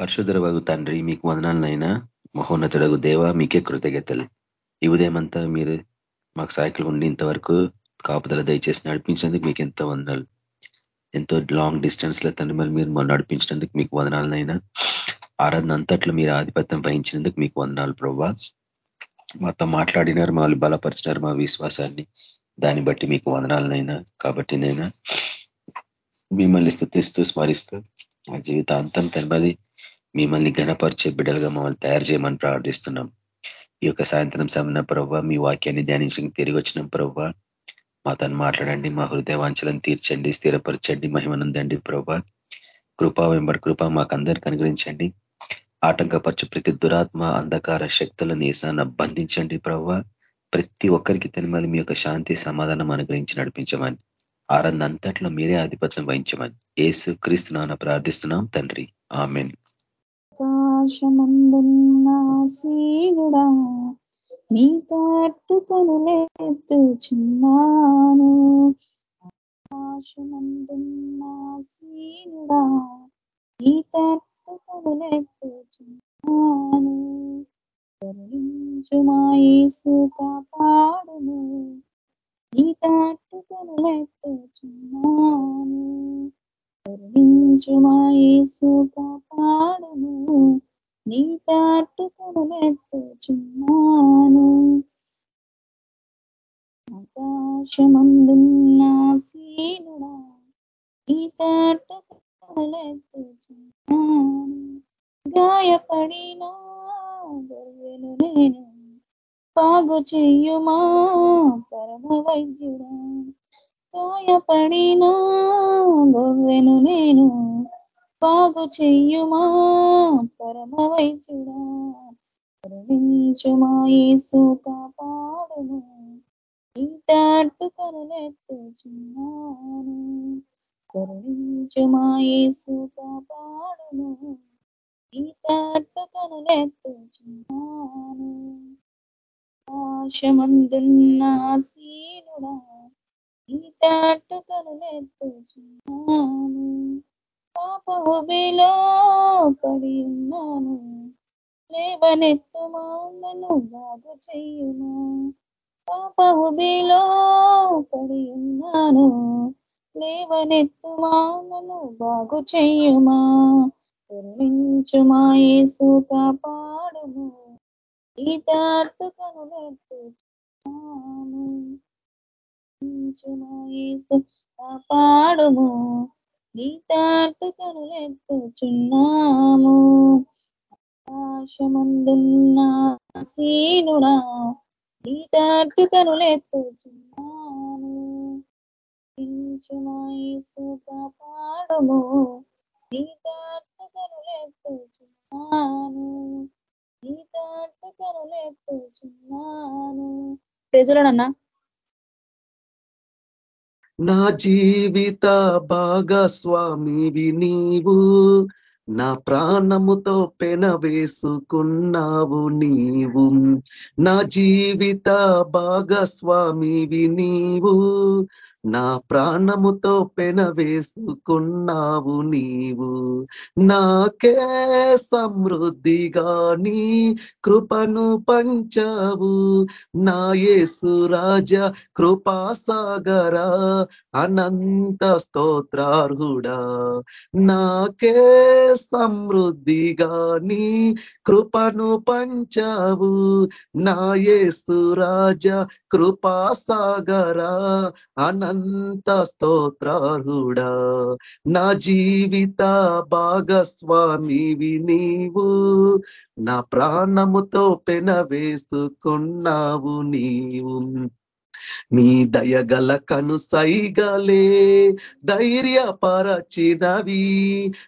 పరిశుద్ధరవగు తండ్రి మీకు వదనాలనైనా. మహోన్నతుడగు దేవ మీకే కృతజ్ఞతలు. ఈ ఉదయమంతా మీరు మాకు సాయకులు ఉండి ఇంతవరకు కాపుదల దయచేసి నడిపించినందుకు మీకు ఎంతో వందనాలు. ఎంతో లాంగ్ డిస్టెన్స్లో తండ్రి మరి మీరు నడిపించినందుకు మీకు వదనాలనైనా. ఆరాధన అంతట్లో మీరు ఆధిపత్యం వహించినందుకు మీకు వందనాలు ప్రభా మాతో మాట్లాడినారు మమ్మల్ని బలపరిచినారు మా విశ్వాసాన్ని. దాన్ని బట్టి మీకు వందనాలనైనా కాబట్టి నైనా మిమ్మల్ని స్థుతిస్తూ స్మరిస్తూ మా జీవితాంతం తెలబది మిమ్మల్ని గణపరిచే బిడ్డలుగా మమ్మల్ని తయారు చేయమని ప్రార్థిస్తున్నాం. ఈ యొక్క సాయంత్రం సమయం ప్రభావ మీ వాక్యాన్ని ధ్యానించి తిరిగి వచ్చిన ప్రవ్వ తను మాట్లాడండి మా హృదయవాంఛలను తీర్చండి స్థిరపరచండి మహిమనందండి ప్రభా. కృపా వెంబడి కృప మాకందరికి అనుగ్రహించండి. ఆటంకపరచు ప్రతి దురాత్మ అంధకార శక్తులను వేసాన బంధించండి ప్రభావ ప్రతి ఒక్కరికి తినమని మీ యొక్క శాంతి సమాధానం అనుగ్రహించి నడిపించమని ఆరంధ అంతట్లో మీరే ఆధిపత్యం వహించమని ఏసు క్రీస్తునాన ప్రార్థిస్తున్నాం తండ్రి. ఆమెన్. ఆకాశమందున్న సీనుడా నీ తట్టు కనులెత్తుచున్నాను ఆకాశమందున్న సీనుడా నీ తట్టు కనులెత్తుచున్నాను కరుణించుమాయేసు కాపాడును నీ తట్టు కనులెత్తుచున్నాను కరుణించుమాయేసు కాపాడును నీ తాటు నెత్తుచున్నాను ఆకాశమందున్న సీనుడా నీ తాటు కనులెత్తుచున్నాను గాయపడినా గొర్రెను నేను పాగు చెయ్యుమా పరమ వైద్యుడా. గాయపడినా గొర్రెను నేను బాగు చెయ్యుమా? పరమ వైద్యుడా కరుణించుమా యేసు కాపాడును ఈ తాటు కరుణెత్తుచున్నాను కరుణించుమా యేసు కాపాడును ఈ తాటు కరుణెత్తుచున్నాను ఆశమందున్న సీనుడా ఈ తాటు కరుణెత్తుచున్నాను పాపహుబిలో పడి ఉన్నాను. లేవనెత్తు నన్ను బాగు చెయ్యును పాపహుబిలో పడి ఉన్నాను. లేవనెత్తు నన్ను బాగు చెయ్యుమా కరుణించుమా యేసు కాపాడుము. ఈ తాటు కనులెత్తుచున్నాను యేసు కాపాడుము. నీ తాటు కనులెత్తుచున్నాము ఆకాశమందున్న సీనుడా నీ తాటు కనులెత్తుచున్నాను యేసు కాపాడుము. నీ తాటు కనులెత్తుచున్నాను నీ తాటు కనులెత్తుచున్నాను ప్రజలనన్నా నా జీవిత భాగస్వామివి నీవు. నా ప్రాణముతో పెనవేసుకున్నావు నీవు. నా జీవిత భాగస్వామివి నీవు. నా ప్రాణముతో పెన వేసుకున్నావు నీవు. నాకే సమృద్ధిగా నీ కృపను పంచావు. నా యేసు రాజ కృపాసాగర అనంత స్తోత్రార్హుడా. నాకే సమృద్ధిగా నీ కృపను పంచావు. నా యేసు రాజ కృపాసాగర అనంత స్తోత్రారుడా నా జీవిత భాగస్వామివి నీవు. నా ప్రాణముతో పెన వేసుకున్నావు నీవు. నీ దయగల కను సైగలే ధైర్యపరచినవి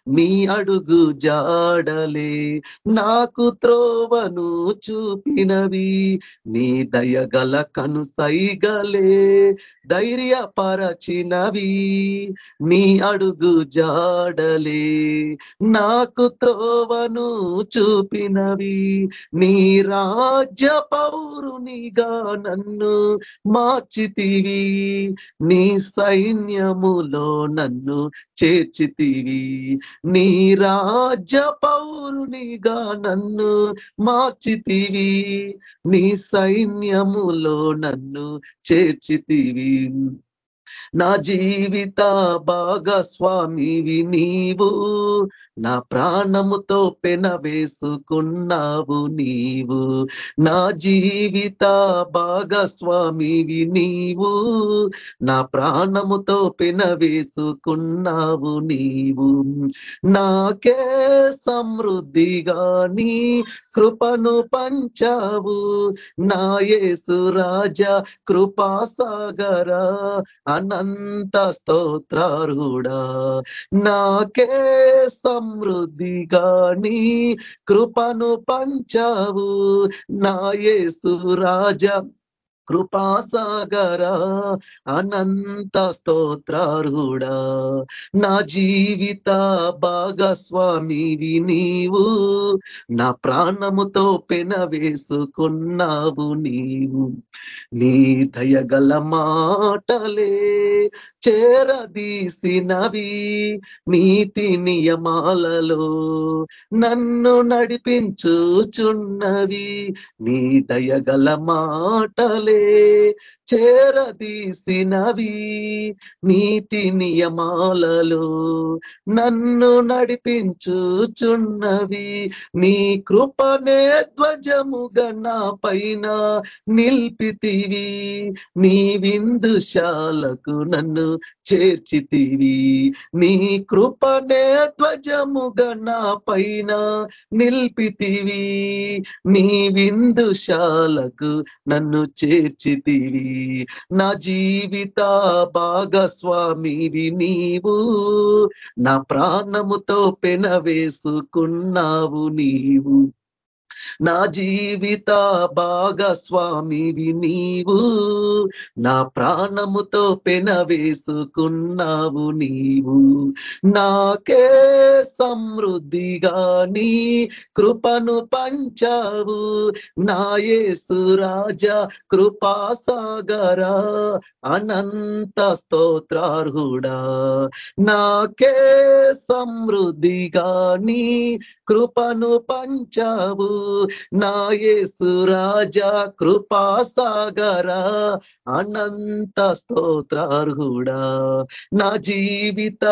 నీ అడుగు జాడలే. నాకు త్రోవను చూపినవి నీ దయగల కను సైగలే ధైర్యపరచినవి నీ అడుగు జాడలే. నాకు త్రోవను చూపినవి నీ రాజ్య పౌరునిగా నన్ను మార్చితివి. నీ సైన్యములో నన్ను చేర్చితివి. నీ రాజ్య పౌరునిగా నన్ను మార్చితివి. నీ సైన్యములో నన్ను చేర్చితివి. నా జీవిత భాగస్వామివి నీవు నా ప్రాణముతో పెన వేసుకున్నావు నీవు. నా జీవిత భాగస్వామివి నీవు నా ప్రాణముతో పెన వేసుకున్నావు నీవు. నాకే సమృద్ధిగా నీ కృపను పంచావు నా యేసు రాజా కృపాసాగరా అనంత స్తోత్రారుడా నాకే సమృద్ధిగా నీ కృపను పంచావు. నాయసు రాజా కృపాసాగరా అనంత స్తోత్రారుడా నా జీవిత భాగస్వామివి నీవు నా ప్రాణముతో పెన వేసుకున్నావు నీవు. నీ దయగల మాటలే చేరదీసినవి నీతి నియమాలలో నన్ను నడిపించుచున్నవి. నీ దయగల మాటలే చేరదీసినవి నీతి నియమాలలో నన్ను నడిపించుచున్నవి. నీ కృపనే ధ్వజముగా నా పైన నిల్పితివి. నీ విందుశాలకు నన్ను చేర్చితివి. నీ కృపనే ధ్వజముగా నా పైన నిల్పితివి. నీ విందుశాలకు నన్ను తీర్చితివి నా జీవిత భాగస్వామివి నీవు. నా ప్రాణముతో పెన వేసుకున్నావు నీవు. నా జీవిత భాగస్వామివి నీవు నా ప్రాణముతో పెనవేసుకున్నావు నీవు. నాకే సమృద్ధిగా నీ కృపను పంచావు. నాయేసు రాజా కృపాసాగరా అనంత స్తోత్రార్హుడా. నాకే సమృద్ధిగా నీ కృపను పంచావు. నాయసు రాజా కృపాసాగరా అనంత స్తోత్రార్హుడా. నా జీవిత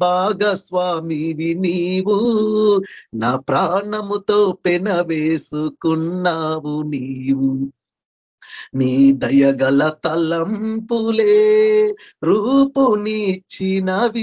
భాగస్వామివి నీవు. నా ప్రాణముతో పెన వేసుకున్నావు నీవు. నీ దయగల తలంపులే రూపునిచ్చినవి.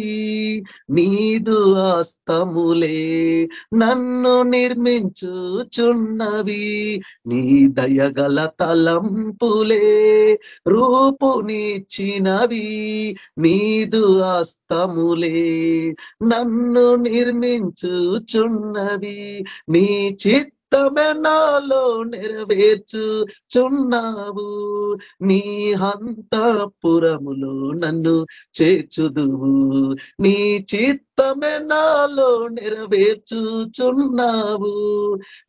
నీదు ఆస్తములే నన్ను నిర్మించుచున్నవి. నీ దయగల తలంపులే రూపునిచ్చినవి. నీదు ఆస్తములే నన్ను నిర్మించుచున్నవి. నీ చిత్ చిత్తమే నాలో నెరవేర్చు చున్నావు నీ హంతపురములో నన్ను చేర్చుదువు. నీ చిత్తమే నాలో నెరవేర్చుచున్నావు.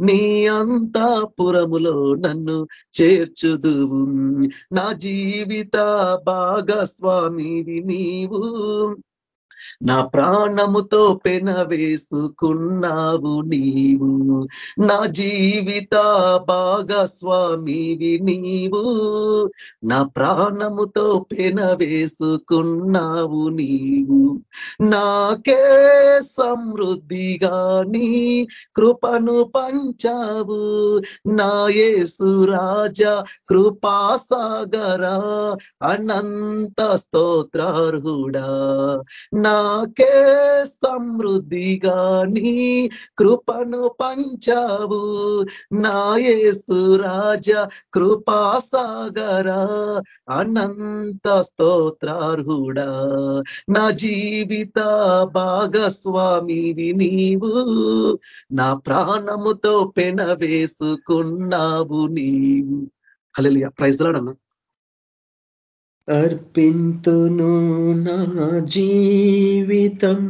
నీ అంతపురములో నన్ను చేర్చుదువు. నా జీవిత భాగస్వామివి నీవు. నా ప్రాణముతో పెన వేసుకున్నావు నీవు. నా జీవిత భాగస్వామివి నీవు. నా ప్రాణముతో పెన వేసుకున్నావు నీవు. నాకే సమృద్ధిగా నీ కృపను పంచావు. నా యేసురాజా కృపాసాగరా అనంత స్తోత్రార్హుడా. నాకే సమృద్ధిగా నీ కృపను పంచావు. నాయేసు కృపా కృపాసాగరా అనంత స్తోత్రార్హుడా. నా జీవిత భాగస్వామివి నీవు. నా ప్రాణముతో పెనవేసుకున్నావు నీవు. అలెలియ ప్రైజ్లాడన్నా అర్పింతును నా జీవితం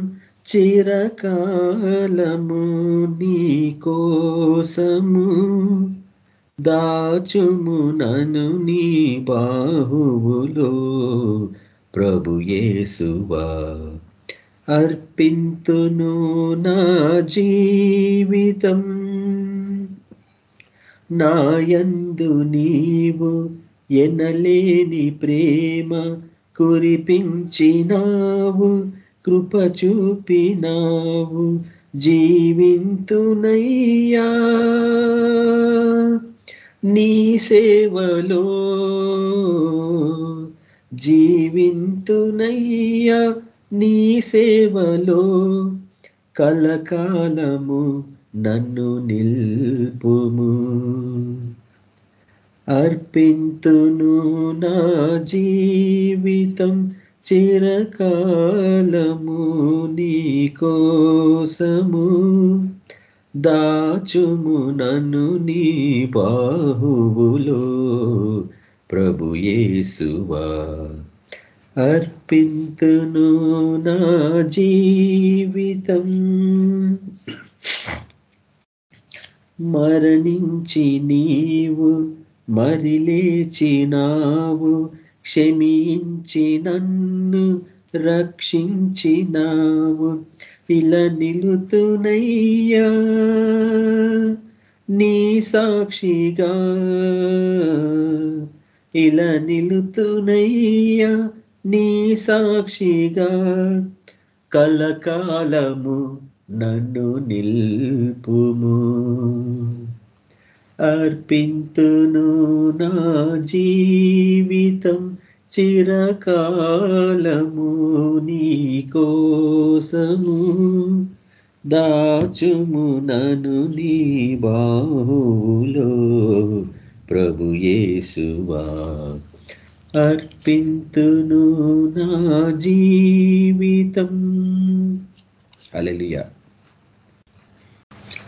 చిరకాలము నీ కోసము దాచుము నను నీ బాహువులో ప్రభుయేసువా అర్పింతును నా జీవితం నాయందు నీవు ఎనలేని ప్రేమ కురిపించినావు కృప చూపినావు జీవింతునయ్యా. నీ సేవలో జీవింతునయ్యా నీ సేవలో కలకాలము నన్ను నిల్పుము. అర్పింతును నా జీవితం చిరకాలము నీ కోసము. దాచుము నన్ను నీ బాహువులో ప్రభుయేసువా అర్పింతును నా జీవితం మరణించి నీవు మరి లేచినావు క్షమించి నన్ను రక్షించినావు. ఇలా నిలుతునయ్యా నీ సాక్షిగా. ఇలా నిలుతునయ్యా నీ సాక్షిగా. కలకాలము నన్ను నిల్పుము. అర్పింతును నా జీవితం చిరకాలము నీ కోసము దాచుము నను నీ బాహులో ప్రభుయేసువా అర్పింతును నా జీవితం. అలలియా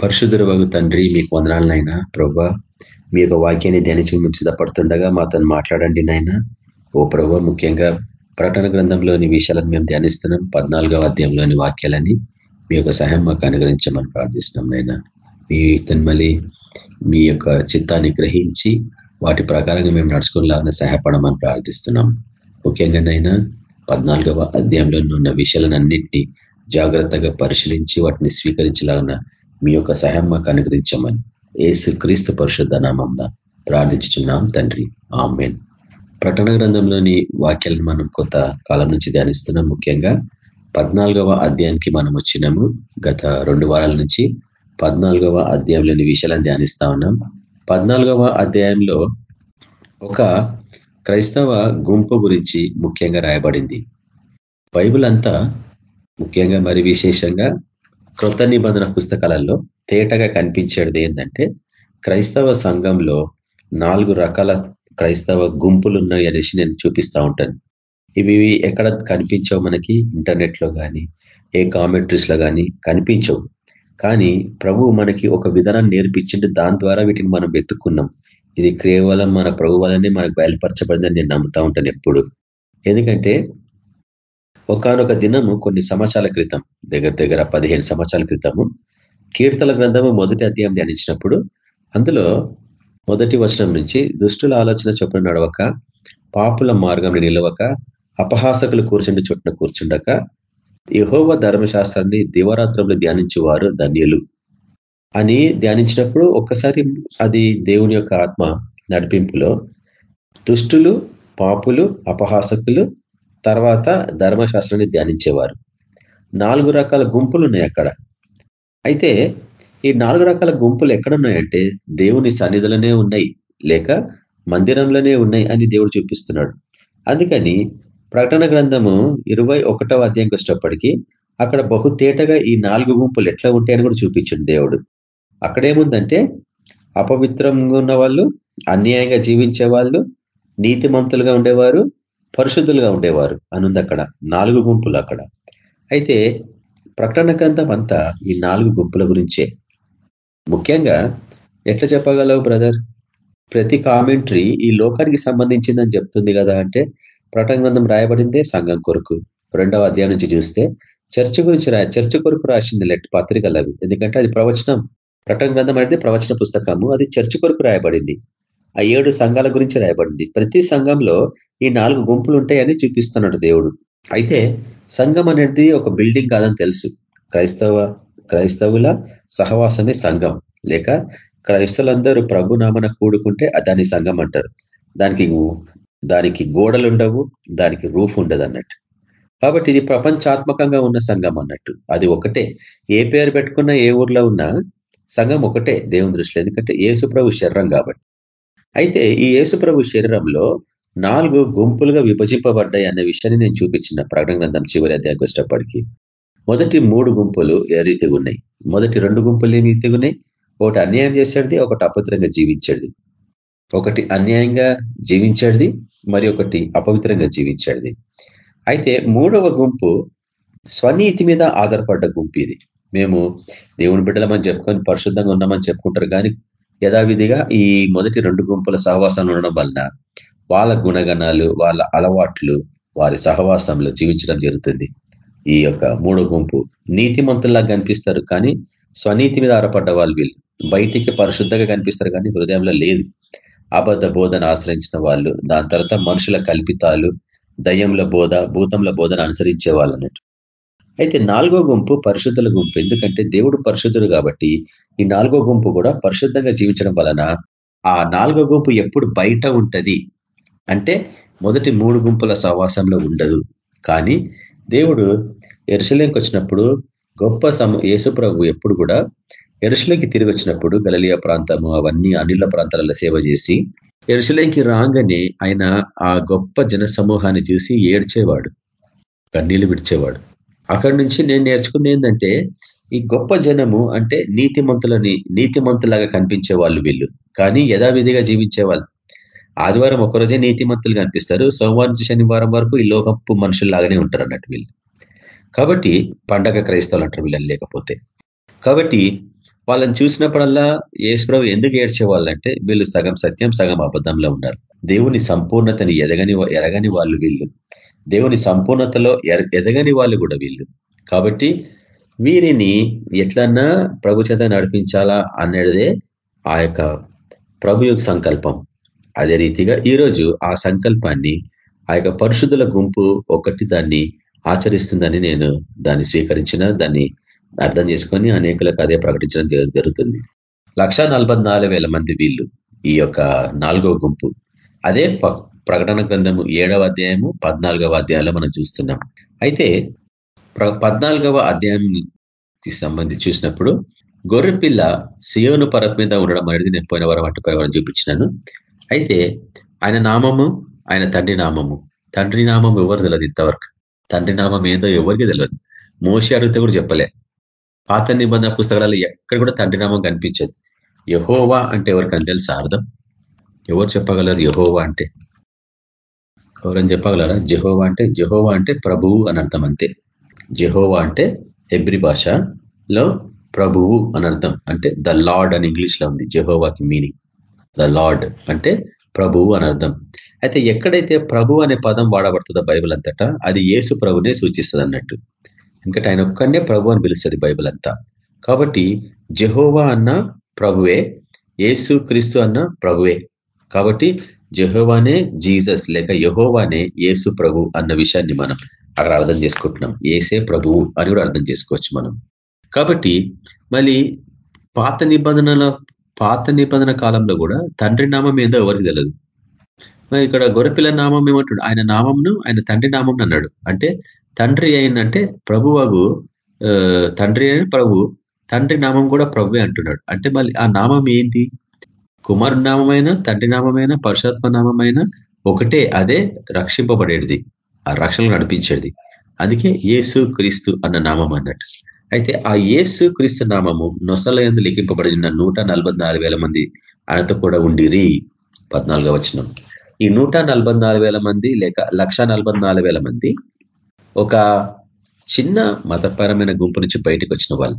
పరిశుద్ధుల వగు తండ్రి మీకు వందనాలనైనా ప్రభా మీ యొక్క వాక్యాన్ని ధ్యానించి మేము సిద్ధపడుతుండగా మాతో మాట్లాడండి నాయన. ఓ ప్రభా ముఖ్యంగా ప్రకటన గ్రంథంలోని విషయాలను మేము ధ్యానిస్తున్నాం. పద్నాలుగవ అధ్యాయంలోని వాక్యాలని మీ యొక్క సహాయం మాకు అనుగ్రహించమని ప్రార్థిస్తున్నాం నాయన. మీ తన్మలి మీ యొక్క చిత్తాన్ని గ్రహించి వాటి ప్రకారంగా మేము నడుచుకునేలాగా సహాయపడమని ప్రార్థిస్తున్నాం. ముఖ్యంగానైనా పద్నాలుగవ అధ్యాయంలో ఉన్న విషయాలన్నింటినీ జాగ్రత్తగా పరిశీలించి వాటిని స్వీకరించలాగిన మీ యొక్క సహాయం మాకు అనుగ్రహించమని. ఏసు క్రీస్తు పరిశుద్ధ నామంలో ప్రార్థించుచున్నాం తండ్రి. ఆమెన్. ప్రకటన గ్రంథంలోని వాక్యాలను మనం కొత్త కాలం నుంచి ధ్యానిస్తున్నాం. ముఖ్యంగా పద్నాలుగవ అధ్యాయానికి మనం వచ్చినాము. గత రెండు వారాల నుంచి పద్నాలుగవ అధ్యాయంలోని విషయాలను ధ్యానిస్తా ఉన్నాం. పద్నాలుగవ అధ్యాయంలో ఒక క్రైస్తవ గుంపు గురించి ముఖ్యంగా రాయబడింది. బైబుల్ అంతా ముఖ్యంగా మరి విశేషంగా కృత నిబంధన పుస్తకాలలో తేటగా కనిపించేది ఏంటంటే క్రైస్తవ సంఘంలో నాలుగు రకాల క్రైస్తవ గుంపులు ఉన్నాయి అనేసి నేను చూపిస్తా ఉంటాను. ఇవి ఎక్కడ కనిపించవు మనకి? ఇంటర్నెట్లో కానీ ఏ కామెంట్రీస్లో కానీ కనిపించవు. కానీ ప్రభు మనకి ఒక విధానం నేర్పించింది దాని ద్వారా వీటిని మనం వెతుక్కున్నాం. ఇది కేవలం మన ప్రభు వల్లనే మనకు బయలుపరచబడిందని నేను నమ్ముతా ఉంటాను ఎప్పుడు. ఎందుకంటే ఒకనొక దినము కొన్ని సంవత్సరాల క్రితం దగ్గర దగ్గర పదిహేను సంవత్సరాల క్రితము కీర్తల గ్రంథము మొదటి అధ్యాయం ధ్యానించినప్పుడు అందులో మొదటి వచనం నుంచి దుష్టుల ఆలోచన చొప్పున నడవక పాపుల మార్గం నిలవక అపహాసకులు కూర్చుండి చుట్టన కూర్చుండక యహోవ ధర్మశాస్త్రాన్ని దివరాత్రంలో ధ్యానించేవారు ధన్యులు. అని ధ్యానించినప్పుడు ఒక్కసారి అది దేవుని యొక్క ఆత్మ నడిపింపులో దుష్టులు పాపులు అపహాసకులు తర్వాత ధర్మశాస్త్రాన్ని ధ్యానించేవారు. నాలుగు రకాల గుంపులు ఉన్నాయి అక్కడ. అయితే ఈ నాలుగు రకాల గుంపులు ఎక్కడున్నాయంటే దేవుని సన్నిధిలోనే ఉన్నాయి లేక మందిరంలోనే ఉన్నాయి అని దేవుడు చూపిస్తున్నాడు. అందుకని ప్రకటన గ్రంథము ఇరవై ఒకటవ అధ్యాయంకి వచ్చేటప్పటికీ అక్కడ బహుతేటగా ఈ నాలుగు గుంపులు ఎట్లా ఉంటాయని కూడా చూపించింది దేవుడు. అక్కడేముందంటే అపవిత్రంగా ఉన్న వాళ్ళు అన్యాయంగా జీవించే వాళ్ళు నీతిమంతులుగా ఉండేవారు పరిశుద్ధులుగా ఉండేవారు. అనుంది అక్కడ. నాలుగు గుంపులు అక్కడ. అయితే ప్రకటన గ్రంథం అంతా ఈ నాలుగు గుంపుల గురించే. ముఖ్యంగా ఎట్లా చెప్పగలవు బ్రదర్? ప్రతి కామెంటరీ ఈ లోకానికి సంబంధించిందని చెప్తుంది కదా అంటే ప్రకటన గ్రంథం రాయబడిందే సంఘం కొరకు. రెండవ అధ్యాయం నుంచి చూస్తే చర్చ గురించి రాయ చర్చ కొరకు రాసింది లెట్ పత్రికలు అవి ఎందుకంటే అది ప్రవచనం. ప్రకటన గ్రంథం అనేది ప్రవచన పుస్తకము. అది చర్చి కొరకు రాయబడింది. ఆ ఏడు సంఘాల గురించి రాయబడింది. ప్రతి సంఘంలో ఈ నాలుగు గుంపులు ఉంటాయని చూపిస్తున్నాడు దేవుడు. అయితే సంఘం అనేది ఒక బిల్డింగ్ కాదని తెలుసు. క్రైస్తవ క్రైస్తవుల సహవాసమే సంఘం. లేక క్రైస్తవులందరూ ప్రభు నామన కూడుకుంటే దాని సంఘం అంటారు. దానికి దానికి గోడలు ఉండవు దానికి రూఫ్ ఉండదు అన్నట్టు. కాబట్టి ఇది ప్రపంచాత్మకంగా ఉన్న సంఘం అన్నట్టు. అది ఒకటే. ఏ పేరు పెట్టుకున్నా ఏ ఊర్లో ఉన్నా సంఘం ఒకటే దేవుని దృష్టిలో. ఎందుకంటే ఏసుప్రభు శరీరం కాబట్టి. అయితే ఈ యేసుప్రభు శరీరంలో నాలుగు గుంపులుగా విభజింపబడ్డాయి అనే విషయాన్ని నేను చూపించిన ప్రకటన గ్రంథం చివరి అధ్యాయకు వచ్చేటప్పటికి. మొదటి మూడు గుంపులు ఏ రీతిగా ఉన్నాయి? మొదటి రెండు గుంపులు ఏ రీతిగా ఉన్నాయి? ఒకటి అన్యాయం చేసేది ఒకటి అపవిత్రంగా జీవించేది. ఒకటి అన్యాయంగా జీవించేది మరి ఒకటి అపవిత్రంగా జీవించేది. అయితే మూడవ గుంపు స్వనీతి మీద ఆధారపడ్డ గుంపు ఇది. మేము దేవుని బిడ్డలమని చెప్పుకొని పరిశుద్ధంగా ఉన్నామని చెప్పుకుంటారు కానీ యథావిధిగా ఈ మొదటి రెండు గుంపుల సహవాసం ఉండడం వలన వాళ్ళ గుణగణాలు వాళ్ళ అలవాట్లు వారి సహవాసంలో జీవించడం జరుగుతుంది. ఈ యొక్క మూడో గుంపు నీతిమంతుల్లా కనిపిస్తారు కానీ స్వనీతి మీద ఆరపడ్డ వాళ్ళు వీళ్ళు బయటికి పరిశుద్ధంగా కనిపిస్తారు కానీ హృదయంలో లేదు. అబద్ధ బోధన ఆశ్రయించిన వాళ్ళు దాని తర్వాత మనుషుల కల్పితాలు దయ్యంల బోధ భూతంల బోధన అనుసరించే వాళ్ళు అన్నట్టు అయితే నాలుగో గుంపు పరిశుద్ధుల గుంపు. ఎందుకంటే దేవుడు పరిశుద్ధుడు కాబట్టి ఈ నాలుగో గుంపు కూడా పరిశుద్ధంగా జీవించడం వలన ఆ నాలుగో గుంపు ఎప్పుడు బయట ఉంటది. అంటే మొదటి మూడు గుంపుల సహవాసంలో ఉండదు. కానీ దేవుడు ఎరుసలేంకి వచ్చినప్పుడు గొప్ప సమ యేసుప్రభు ఎప్పుడు కూడా ఎరుసలేంకి తిరిగి వచ్చినప్పుడు గలలియా ప్రాంతము అవన్నీ అనిల ప్రాంతాలలో సేవ చేసి ఎరుసలేంకి రాగానే ఆయన ఆ గొప్ప జన సమూహాన్ని చూసి ఏడ్చేవాడు. కన్నీళ్ళు విడిచేవాడు. అక్కడి నుంచి నేను నేర్చుకుంది ఏంటంటే ఈ గొప్ప జనము అంటే నీతిమంతులని నీతిమంతులాగా కనిపించే వాళ్ళు వీళ్ళు. కానీ యథావిధిగా జీవించే వాళ్ళు. ఆదివారం ఒకరోజే నీతిమంతులు కనిపిస్తారు. సోమవారం శనివారం వరకు ఈ లోకప్పు మనుషుల్లాగానే ఉంటారు అన్నట్టు వీళ్ళు. కాబట్టి పండగ క్రైస్తవులు అంటారు వీళ్ళని లేకపోతే. కాబట్టి వాళ్ళని చూసినప్పుడల్లా ఏసుప్రభు ఎందుకు ఏడ్చేవాళ్ళంటే వీళ్ళు సగం సత్యం సగం అబద్ధంలో ఉన్నారు. దేవుని సంపూర్ణతని ఎదగని ఎరగని వాళ్ళు వీళ్ళు. దేవుని సంపూర్ణతలో ఎదగని వాళ్ళు కూడా వీళ్ళు. కాబట్టి వీరిని ఎట్లన్నా ప్రభు చేత నడిపించాలా అన్నదే ఆ యొక్క ప్రభు యొక్క సంకల్పం. అదే రీతిగా ఈరోజు ఆ సంకల్పాన్ని ఆ యొక్క పరిశుద్ధుల గుంపు ఒకటి దాన్ని ఆచరిస్తుందని నేను దాన్ని స్వీకరించిన దాన్ని అర్థం చేసుకొని అనేకులకు అదే ప్రకటించడం జరుగుతుంది. లక్ష మంది వీళ్ళు ఈ యొక్క నాలుగో గుంపు. అదే ప్రకటన గ్రంథము ఏడవ అధ్యాయము పద్నాలుగవ అధ్యాయంలో మనం చూస్తున్నాం. అయితే పద్నాలుగవ అధ్యాయంకి సంబంధించి చూసినప్పుడు గొర్రెపిల్ల సియోను పరత్ మీద ఉండడం అనేది నేను పోయిన వారం అట్టుపై వారం చూపించినాను. అయితే ఆయన నామము ఆయన తండ్రి నామము తండ్రి నామం ఎవరు తెలియదు ఇంతవరకు? తండ్రి నామం ఏందో ఎవరికి తెలియదు మోసి అడిగితే కూడా చెప్పలే. పాత నిబంధన పుస్తకాలలో ఎక్కడ కూడా తండ్రి నామం కనిపించదు. యహోవా అంటే ఎవరికైనా తెలుసా అర్థం? ఎవరు చెప్పగలరు యహోవా అంటే? ఎవరైనా చెప్పగలరా? జెహోవా అంటే జెహోవా అంటే ప్రభువు అని అర్థం అంతే. జెహోవా అంటే ఎబ్రి భాషలో ప్రభువు అని అర్థం. అంటే ద లార్డ్ అని ఇంగ్లీష్లో ఉంది. జెహోవాకి మీనింగ్. ద లార్డ్ అంటే ప్రభువు అని అర్థం. అయితే ఎక్కడైతే ప్రభు అనే పదం వాడబడుతుందో బైబిల్ అంతటా అది ఏసు ప్రభునే సూచిస్తుంది అన్నట్టు ఎందుకంటే ఆయన ఒక్కనే ప్రభు అని పిలుస్తుంది బైబిల్ అంతా. కాబట్టి జెహోవా అన్న ప్రభువే ఏసు క్రీస్తు అన్న ప్రభువే. కాబట్టి జహోవానే జీసస్ లేక యహోవానే ఏసు ప్రభు అన్న విషయాన్ని మనం అక్కడ అర్థం చేసుకుంటున్నాం. ఏసే ప్రభువు అని కూడా అర్థం చేసుకోవచ్చు మనం. కాబట్టి మళ్ళీ పాత నిబంధనల పాత నిబంధన కాలంలో కూడా తండ్రి నామం ఏదో ఎవరికి తెలియదు మరి ఇక్కడ గొర్రెపిల్ల నామం ఏమంటాడు? ఆయన నామంను ఆయన తండ్రి నామం అన్నాడు. అంటే తండ్రి అయినంటే ప్రభువగు తండ్రి అయిన ప్రభు తండ్రి నామం కూడా ప్రభువే అంటున్నాడు. అంటే మళ్ళీ ఆ నామం ఏంటి? కుమారు నామమైన తండ్రి నామమైన పరుషాత్మ నామమైన ఒకటే అదే రక్షింపబడేది. ఆ రక్షణ నడిపించేది. అందుకే ఏసు క్రీస్తు అన్న నామం అన్నట్టు. అయితే ఆ ఏసు క్రీస్తు నామము నొసలయందు లిఖింపబడిన నూట మంది ఆయనతో కూడా ఉండిరి. పద్నాలుగో వచనం. ఈ నూట మంది లేక లక్ష మంది ఒక చిన్న మతపరమైన గుంపు నుంచి బయటకు వచ్చిన వాళ్ళు.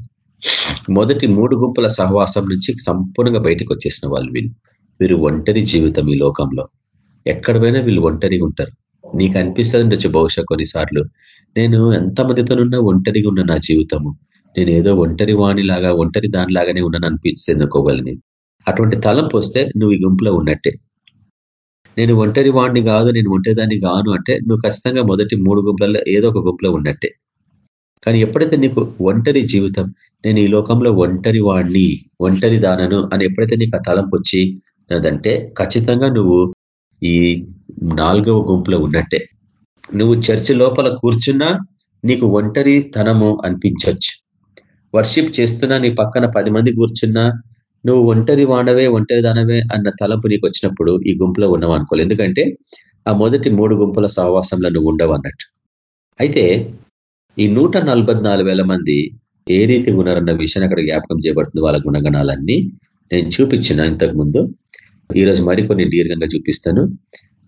మొదటి మూడు గుంపుల సహవాసం నుంచి సంపూర్ణంగా బయటకు వచ్చేసిన వాళ్ళు వీళ్ళు. వీరు ఒంటరి జీవితం ఈ లోకంలో. ఎక్కడ వీళ్ళు ఒంటరిగా ఉంటారు. నీకు అనిపిస్తుంది వచ్చి బహుశా కొన్నిసార్లు. నేను ఎంతమందితోనున్నా ఒంటరిగా ఉన్న నా జీవితము. నేను ఏదో ఒంటరి వాణిలాగా ఒంటరి దానిలాగానే ఉన్నాను అనిపిస్తుంది ఒకవేళని అటువంటి తలంపు వస్తే నువ్వు ఈ గుంపులో ఉన్నట్టే. నేను ఒంటరి వాడిని కాదు నేను ఒంటరి దాన్ని కాను అంటే నువ్వు ఖచ్చితంగా మొదటి మూడు గుంపులలో ఏదో ఒక గుంపులో ఉన్నట్టే. కానీ ఎప్పుడైతే నీకు ఒంటరి జీవితం నేను ఈ లోకంలో ఒంటరి వాడిని ఒంటరి దానను అని ఎప్పుడైతే నీకు ఆ తలంపు వచ్చి అదంటే ఖచ్చితంగా నువ్వు ఈ నాలుగవ గుంపులో ఉన్నట్టే. నువ్వు చర్చి లోపల కూర్చున్నా నీకు ఒంటరి తనము అనిపించవచ్చు వర్షిప్ చేస్తున్నా నీ పక్కన పది మంది కూర్చున్నా నువ్వు ఒంటరి వాడవే ఒంటరి దానవే అన్న తలంపు నీకు వచ్చినప్పుడు ఈ గుంపులో ఉన్నావు ఎందుకంటే ఆ మొదటి మూడు గుంపుల సహవాసంలో నువ్వు ఉండవు అన్నట్టు అయితే ఈ నూట మంది ఏ రీతి ఉన్నారన్న విషయాన్ని అక్కడ జ్ఞాపకం చేయబడుతుంది వాళ్ళ గుణగణాలన్నీ. నేను చూపించిన ఇంతకు ముందు. ఈరోజు మరికొన్ని దీర్ఘంగా చూపిస్తాను.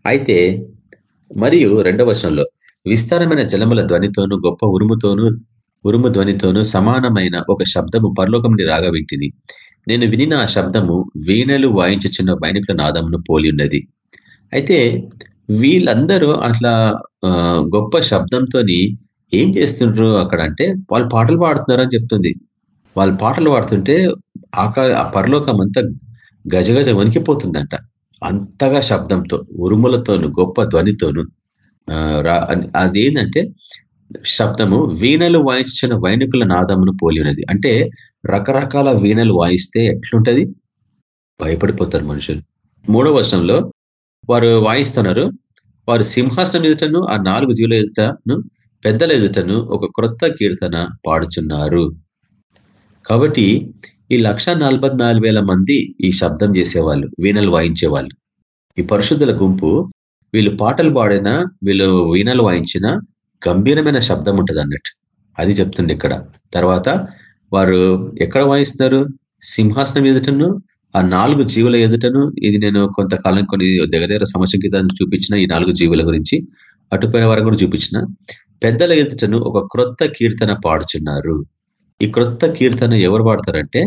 అయితే మరియు రెండవ వర్షంలో విస్తారమైన జలముల ధ్వనితోనూ గొప్ప ఉరుముతోనూ ఉరుము ధ్వనితోనూ సమానమైన ఒక శబ్దము పరలోకం రాగా వింటిని. నేను వినిన ఆ శబ్దము వీణలు వాయించుచున్న బైనికుల నాదమును పోలి ఉన్నది. అయితే వీళ్ళందరూ అట్లా గొప్ప శబ్దంతో ఏం చేస్తుండ్రు అక్కడ అంటే వాళ్ళు పాటలు పాడుతున్నారని చెప్తుంది. వాళ్ళు పాటలు పాడుతుంటే ఆకా ఆ పరలోకం అంతా గజగజ వణికిపోతుందంట. అంతగా శబ్దంతో ఉరుములతోను గొప్ప ధ్వనితోను అదేంటంటే శబ్దము వీణలు వాయించిన వైనుకుల నాదమును పోలి ఉన్నది అంటే రకరకాల వీణలు వాయిస్తే ఎట్లుంటది? భయపడిపోతారు మనుషులు. మూడో వర్షంలో వారు వాయిస్తున్నారు. వారు సింహాసనం ఎదుటను ఆ నాలుగు జీవుల ఎదుటను పెద్దల ఎదుటను ఒక క్రొత్త కీర్తన పాడుచున్నారు. కాబట్టి ఈ లక్ష మంది ఈ శబ్దం చేసేవాళ్ళు వీణలు వాయించేవాళ్ళు. ఈ పరిశుద్ధుల గుంపు వీళ్ళు పాటలు పాడినా వీళ్ళు వీణలు వాయించిన గంభీరమైన శబ్దం ఉంటుంది అన్నట్టు. అది చెప్తుంది ఇక్కడ. తర్వాత వారు ఎక్కడ వాయిస్తున్నారు? సింహాసనం ఎదుటను ఆ నాలుగు జీవుల ఎదుటను ఇది నేను కొంతకాలం కొన్ని దగ్గర దగ్గర సంవత్సరం క్రితం చూపించిన ఈ నాలుగు జీవుల గురించి అటుపోయిన వారు కూడా చూపించిన. పెద్దల ఎదుటను ఒక క్రొత్త కీర్తన పాడుచున్నారు. ఈ క్రొత్త కీర్తన ఎవరు పాడతారంటే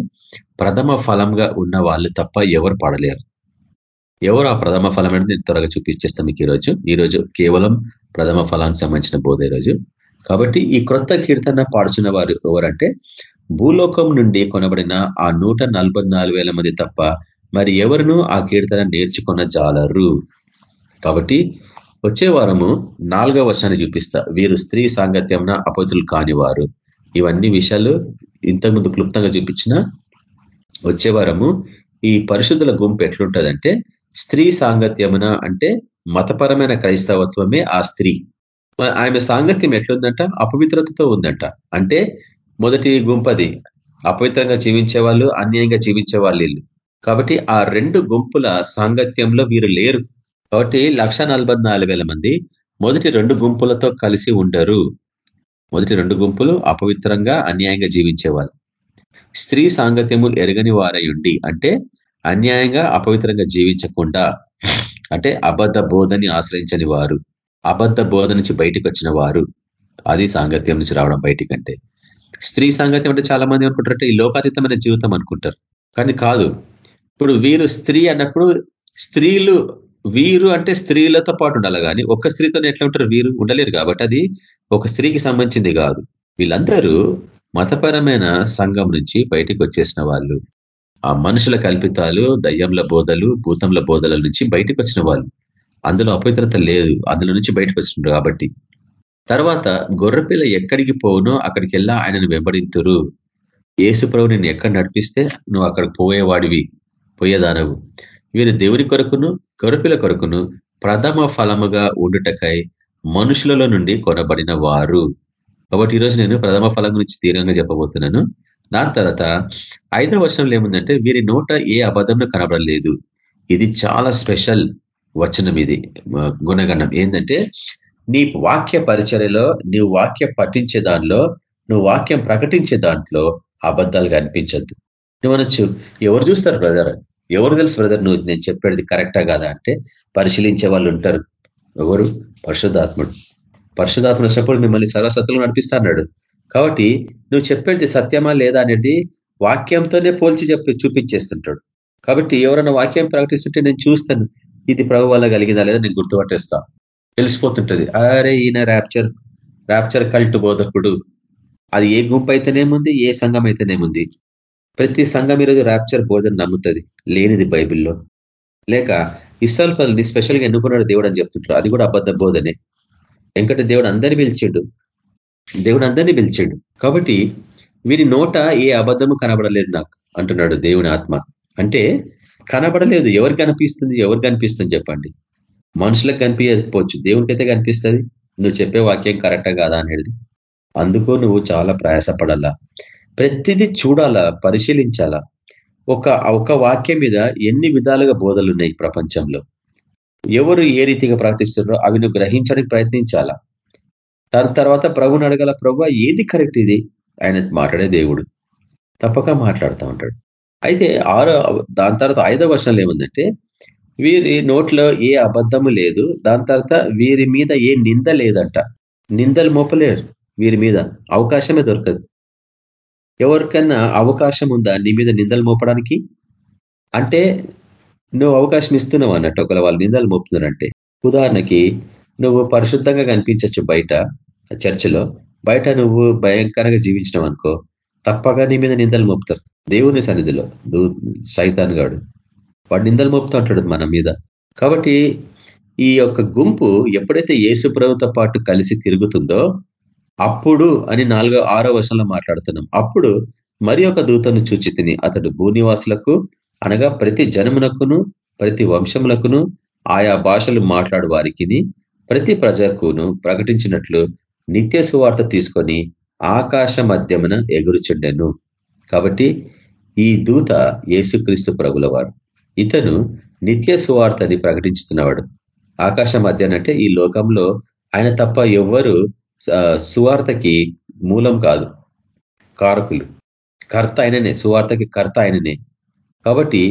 ప్రథమ ఫలంగా ఉన్న వాళ్ళు తప్ప ఎవరు పాడలేరు. ఎవరు ఆ ప్రథమ ఫలం అనేది నేను త్వరగా చూపించేస్తాం మీకు ఈరోజు. ఈరోజు కేవలం ప్రథమ ఫలానికి సంబంధించిన బోధ ఈరోజు. కాబట్టి ఈ క్రొత్త కీర్తన పాడుచున్న వారు ఎవరంటే భూలోకం నుండి కొనబడిన ఆ నూట మంది తప్ప మరి ఎవరును ఆ కీర్తన నేర్చుకున్న జాలరు కాబట్టి వచ్చే వారము నాలుగవ వర్షాన్ని చూపిస్తా. వీరు స్త్రీ సాంగత్యంన అపతులు కానివారు. ఇవన్నీ విషయాలు ఇంతకుముందు క్లుప్తంగా చూపించిన వచ్చే వారము ఈ పరిశుద్ధుల గుంపు ఎట్లుంటుందంటే స్త్రీ సాంగత్యమున అంటే మతపరమైన క్రైస్తవత్వమే ఆ స్త్రీ. ఆమె సాంగత్యం ఎట్లుందంట? అపవిత్రతతో ఉందంట. అంటే మొదటి గుంపది అపవిత్రంగా జీవించే వాళ్ళు అన్యాయంగా జీవించే వాళ్ళు. కాబట్టి ఆ రెండు గుంపుల సాంగత్యంలో వీరు లేరు. కాబట్టి లక్ష మంది మొదటి రెండు గుంపులతో కలిసి ఉండరు. మొదటి రెండు గుంపులు అపవిత్రంగా అన్యాయంగా జీవించేవాళ్ళు. స్త్రీ సాంగత్యము ఎరగని వారై ఉండి అంటే అన్యాయంగా అపవిత్రంగా జీవించకుండా అంటే అబద్ధ బోధని ఆశ్రయించని వారు అబద్ధ బోధ నుంచి బయటకు వచ్చిన వారు అది సాంగత్యం నుంచి రావడం బయటికంటే. స్త్రీ సాంగత్యం అంటే చాలా మంది అనుకుంటారంటే ఈ లోకాతీతమైన జీవితం అనుకుంటారు. కానీ కాదు. ఇప్పుడు వీరు స్త్రీ అన్నప్పుడు స్త్రీలు వీరు అంటే స్త్రీలతో పాటు ఉండాలి. కానీ ఒక్క స్త్రీతో ఎట్లా ఉంటారు? వీరు ఉండలేరు కాబట్టి అది ఒక స్త్రీకి సంబంధించింది కాదు. వీళ్ళందరూ మతపరమైన సంఘం నుంచి బయటికి వచ్చేసిన వాళ్ళు. ఆ మనుషుల కల్పితాలు దయ్యంల బోధలు భూతంల బోధల నుంచి బయటకు వచ్చిన వాళ్ళు. అందులో అపవిత్రత లేదు. అందులో నుంచి బయటకు వచ్చినారు కాబట్టి. తర్వాత గొర్రెపిల్ల ఎక్కడికి పోవునో అక్కడికి వెళ్ళా ఆయనను వెంబడింతురు. ఏసుప్రభు నిన్ను ఎక్కడ నడిపిస్తే నువ్వు అక్కడికి పోయేవాడివి పోయేదానవు. వీరు దేవుని కొరకును గొర్రెపిల్ల కొరకును ప్రథమ ఫలముగా ఉండుటకై మనుషులలో నుండి కొనబడిన వారు. కాబట్టి ఈరోజు నేను ప్రథమ ఫలం గురించి తీవ్రంగా చెప్పబోతున్నాను. దాని తర్వాత ఐదవ వర్షంలో ఏముందంటే వీరి నోట ఏ అబద్ధంలో కనబడలేదు. ఇది చాలా స్పెషల్ వచనం ఇది గుణగణం. ఏంటంటే నీ వాక్య పరిచర్యలో నీ వాక్యం పఠించే దానిలో నువ్వు వాక్యం ప్రకటించే దాంట్లో అబద్ధాలు కనిపించద్దు. నువ్వు అనొచ్చు ఎవరు చూస్తారు బ్రదర్? ఎవరు తెలుసు బ్రదర్ నువ్వు నేను చెప్పేది కరెక్టా కాదా అంటే పరిశీలించే వాళ్ళు ఉంటారు. ఎవరు? పరిశుద్ధాత్ముడు. పరిశుధాత్మ వచ్చినప్పుడు మిమ్మల్ని సర్వసత్తులు నడిపిస్తాడు కాబట్టి నువ్వు చెప్పేది సత్యమా లేదా అనేది వాక్యంతోనే పోల్చి చెప్పి చూపించేస్తుంటాడు. కాబట్టి ఎవరైనా వాక్యం ప్రకటిస్తుంటే నేను చూస్తాను ఇది ప్రభు వల్ల కలిగిందా లేదా నేను గుర్తుపట్టేస్తా. తెలిసిపోతుంటది. అరే ఈయన ర్యాప్చర్ ర్యాప్చర్ కల్ట్ బోధకుడు. అది ఏ గుంపు అయితేనేముంది? ఏ సంఘం అయితేనేముంది? ప్రతి సంఘం ఈరోజు ర్యాప్చర్ బోధన నమ్ముతుంది లేనిది బైబిల్లో. లేక ఇస్సాల్ పనులని స్పెషల్గా ఎన్నుకున్నాడు దేవుడు అని చెప్తుంటారు. అది కూడా అబద్ధ బోధనే. ఎందుకంటే దేవుడు అందరినీ పిలిచిండు. దేవుడు అందరినీ పిలిచిండు. కాబట్టి వీరి నోట ఏ అబద్ధము కనబడలేదు నాకు అంటున్నాడు దేవుని ఆత్మ. అంటే కనబడలేదు. ఎవరు కనిపిస్తుంది? ఎవరు కనిపిస్తుంది చెప్పండి. మనుషులకు కనిపించకపోవచ్చు. దేవునికైతే కనిపిస్తుంది. నువ్వు చెప్పే వాక్యం కరెక్టా కాదా అనేది. అందుకు నువ్వు చాలా ప్రయాసపడాలా ప్రతిదీ చూడాలా పరిశీలించాలా? ఒక ఒక వాక్యం మీద ఎన్ని విధాలుగా బోధలు ఉన్నాయి ప్రపంచంలో? ఎవరు ఏ రీతిగా ప్రకటిస్తున్నారో అవి నువ్వు గ్రహించడానికి ప్రయత్నించాలా? దాని తర్వాత ప్రభుని అడగల ప్రభు ఏది కరెక్ట్ ఇది? ఆయన మాట్లాడే దేవుడు తప్పక మాట్లాడుతూ ఉంటాడు. అయితే ఆరో దాని తర్వాత ఐదో వర్షంలో ఏముందంటే వీరి నోట్లో ఏ అబద్ధము లేదు దాని తర్వాత వీరి మీద ఏ నింద లేదంట. నిందలు మోపలేరు వీరి మీద అవకాశమే దొరకదు. ఎవరికన్నా అవకాశం ఉందా నీ మీద నిందలు మోపడానికి? అంటే నువ్వు అవకాశం ఇస్తున్నావు అన్నట్టు ఒకవేళ వాళ్ళు నిందలు మోపుతున్నారంటే. ఉదాహరణకి నువ్వు పరిశుద్ధంగా కనిపించచ్చు బయట చర్చలో. బయట నువ్వు భయంకరంగా జీవించడం అనుకో తప్పగా నీ మీద నిందలు మోపుతారు. దేవుని సన్నిధిలో సైతాన్ గాడు. వాడు నిందలు మోపుతూ ఉంటాడు మన మీద. కాబట్టి ఈ యొక్క గుంపు ఎప్పుడైతే యేసు ప్రభుతో పాటు కలిసి తిరుగుతుందో అప్పుడు అని నాలుగో ఆరో వర్షంలో మాట్లాడుతున్నాం. అప్పుడు మరి ఒక దూతను చూచి తిని అతడు భూనివాసులకు అనగా ప్రతి జనమునకును ప్రతి వంశములకును ఆయా భాషలు మాట్లాడు వారికి ప్రతి ప్రజకును ప్రకటించినట్లు నిత్య సువార్త తీసుకొని ఆకాశ మధ్యమున ఎగురుచుండెను. కాబట్టి ఈ దూత యేసుక్రీస్తు ప్రభుల వారు ఇతను నిత్య సువార్తని ప్రకటించుతున్నవాడు. ఆకాశ మధ్యనంటే ఈ లోకంలో ఆయన తప్ప ఎవ్వరు సువార్తకి మూలం కాదు. కారకులు. కర్త ఆయననే సువార్తకి కర్త ఆయననే. కాబట్టి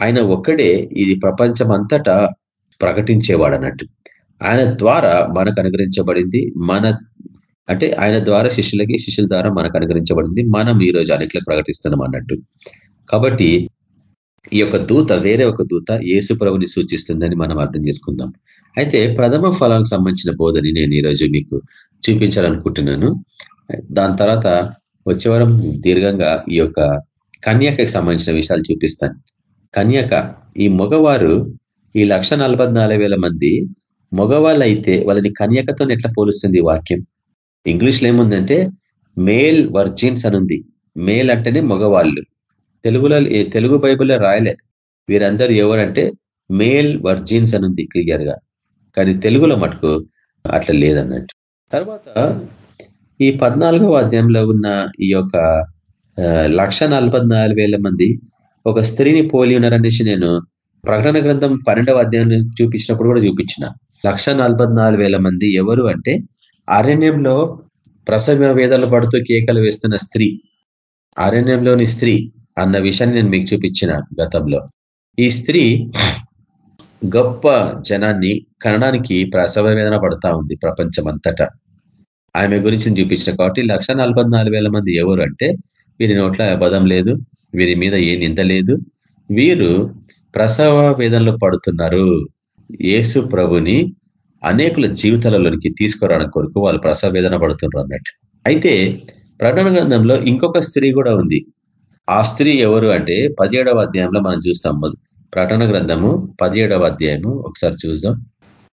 ఆయన ఒక్కడే ఇది ప్రపంచం అంతటా ప్రకటించేవాడు అన్నట్టు ఆయన ద్వారా మనకు అనుగ్రహించబడింది మన అంటే ఆయన ద్వారా శిష్యులకి శిష్యుల ద్వారా మనకు అనుగ్రహించబడింది మనం ఈ రోజు అనేకలకు ప్రకటిస్తున్నాం అన్నట్టు. కాబట్టి ఈ యొక్క దూత వేరే ఒక దూత యేసు ప్రభుని సూచిస్తుందని మనం అర్థం చేసుకుందాం. అయితే ప్రథమ ఫలాలకు సంబంధించిన బోధని నేను ఈరోజు మీకు చూపించాలనుకుంటున్నాను. దాని తర్వాత వచ్చేవారం దీర్ఘంగా ఈ యొక్క కన్యాకకి సంబంధించిన విషయాలు చూపిస్తాను. కన్యాక ఈ మగవారు ఈ లక్ష మంది మగవాళ్ళు అయితే వాళ్ళని కన్యకతో ఎట్లా పోలుస్తుంది వాక్యం? ఇంగ్లీష్లో ఏముందంటే మేల్ వర్జిన్స్ అనుంది. మేల్ అంటేనే మగవాళ్ళు. తెలుగులో తెలుగు బైబుల్లో రాయలే. వీరందరూ ఎవరంటే మేల్ వర్జిన్స్ అనుంది క్లియర్గా కానీ తెలుగులో మటుకు అట్లా లేదన్నట్టు. తర్వాత ఈ పద్నాలుగవ అధ్యాయంలో ఉన్న ఈ యొక్క లక్ష మంది ఒక స్త్రీని పోలి ఉన్నారనేసి నేను ప్రకటన గ్రంథం పన్నెండవ అధ్యాయం చూపించినప్పుడు కూడా చూపించిన. లక్ష మంది ఎవరు అంటే అరణ్యంలో ప్రసవ వేదాలు పడుతూ కేకలు వేస్తున్న స్త్రీ. అరణ్యంలోని స్త్రీ అన్న విషయాన్ని నేను మీకు చూపించిన గతంలో. ఈ స్త్రీ గొప్ప జనాన్ని కనడానికి ప్రసవ వేదన పడుతూ ఉంది ప్రపంచం అంతటా ఆమె గురించి చూపించిన కాబట్టి లక్ష మంది ఎవరు అంటే వీరి నోట్ల అబద్ధం లేదు వీరి మీద ఏ నింద లేదు. వీరు ప్రసవ వేదనలో పడుతున్నారు. యేసు ప్రభుని అనేకుల జీవితాలలోనికి తీసుకురావడం కొరకు వాళ్ళు ప్రసవ వేదన పడుతున్నారు అన్నట్టు. అయితే ప్రకటన గ్రంథంలో ఇంకొక స్త్రీ కూడా ఉంది. ఆ స్త్రీ ఎవరు అంటే పదిహేడవ అధ్యాయంలో మనం చూస్తాం. ప్రకటన గ్రంథము పదిహేడవ అధ్యాయము. ఒకసారి చూద్దాం.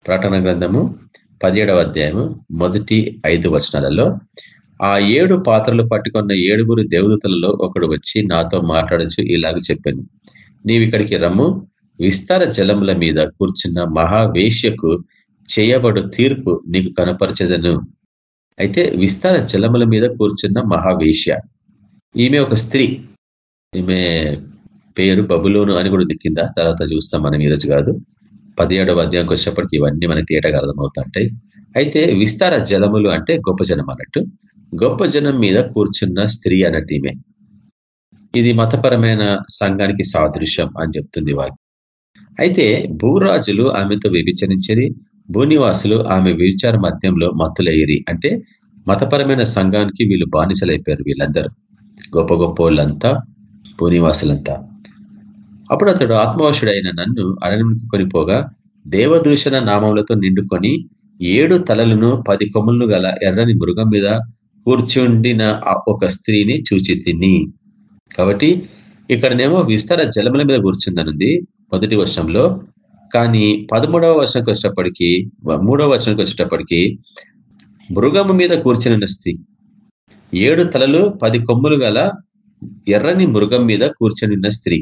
ప్రకటన గ్రంథము పదిహేడవ అధ్యాయము మొదటి ఐదు వచనాలలో ఆ ఏడు పాత్రలు పట్టుకున్న ఏడుగురు దేవదూతలలో ఒకడు వచ్చి నాతో మాట్లాడచ్చు ఇలాగ చెప్పాను. నీవిక్కడికి రమ్ము. విస్తార జలముల మీద కూర్చున్న మహావేశ్యకు చేయబడు తీర్పు నీకు కనపరచదను. అయితే విస్తార జలముల మీద కూర్చున్న మహావేశ్య ఈమె ఒక స్త్రీ. ఈమె పేరు బబులోను అని కూడా దిక్కిందా? తర్వాత చూస్తాం మనం ఈరోజు కాదు. పదిహేడవ అధ్యాయంకి వచ్చేప్పటికి ఇవన్నీ మనకి తేటగా అర్థమవుతుంటాయి. అయితే విస్తార జలములు అంటే గొప్ప జనం అన్నట్టు. గొప్ప జనం మీద కూర్చున్న స్త్రీ అన్నట్టు ఈమె ఇది మతపరమైన సంఘానికి సాదృశ్యం అని చెప్తుంది వాకి అయితే భూరాజులు ఆమెతో వ్యభిచరించరి భూనివాసులు ఆమె విచార మధ్యంలో మత్తులయ్యి అంటే మతపరమైన సంఘానికి వీళ్ళు బానిసలైపోయారు వీళ్ళందరూ. గొప్ప గొప్ప వాళ్ళంతా భూనివాసులంతా. అప్పుడు అతడు ఆత్మవశుడైన నన్ను అరణ్యంకి కొనిపోగా దేవదూషణ నామములతో నిండుకొని ఏడు తలలను పది కొమ్ములను గల ఎర్రని మృగం మీద కూర్చుండిన ఒక స్త్రీని చూచి తిని. కాబట్టి ఇక్కడనేమో విస్తార జలముల మీద కూర్చుందనుంది మొదటి వర్షంలో కానీ పదమూడవ వర్షంకి వచ్చేటప్పటికీ మూడవ వర్షంకి వచ్చేటప్పటికీ మృగము మీద కూర్చుని స్త్రీ ఏడు తలలు పది కొమ్ములు గల ఎర్రని మృగం మీద కూర్చొనిన్న స్త్రీ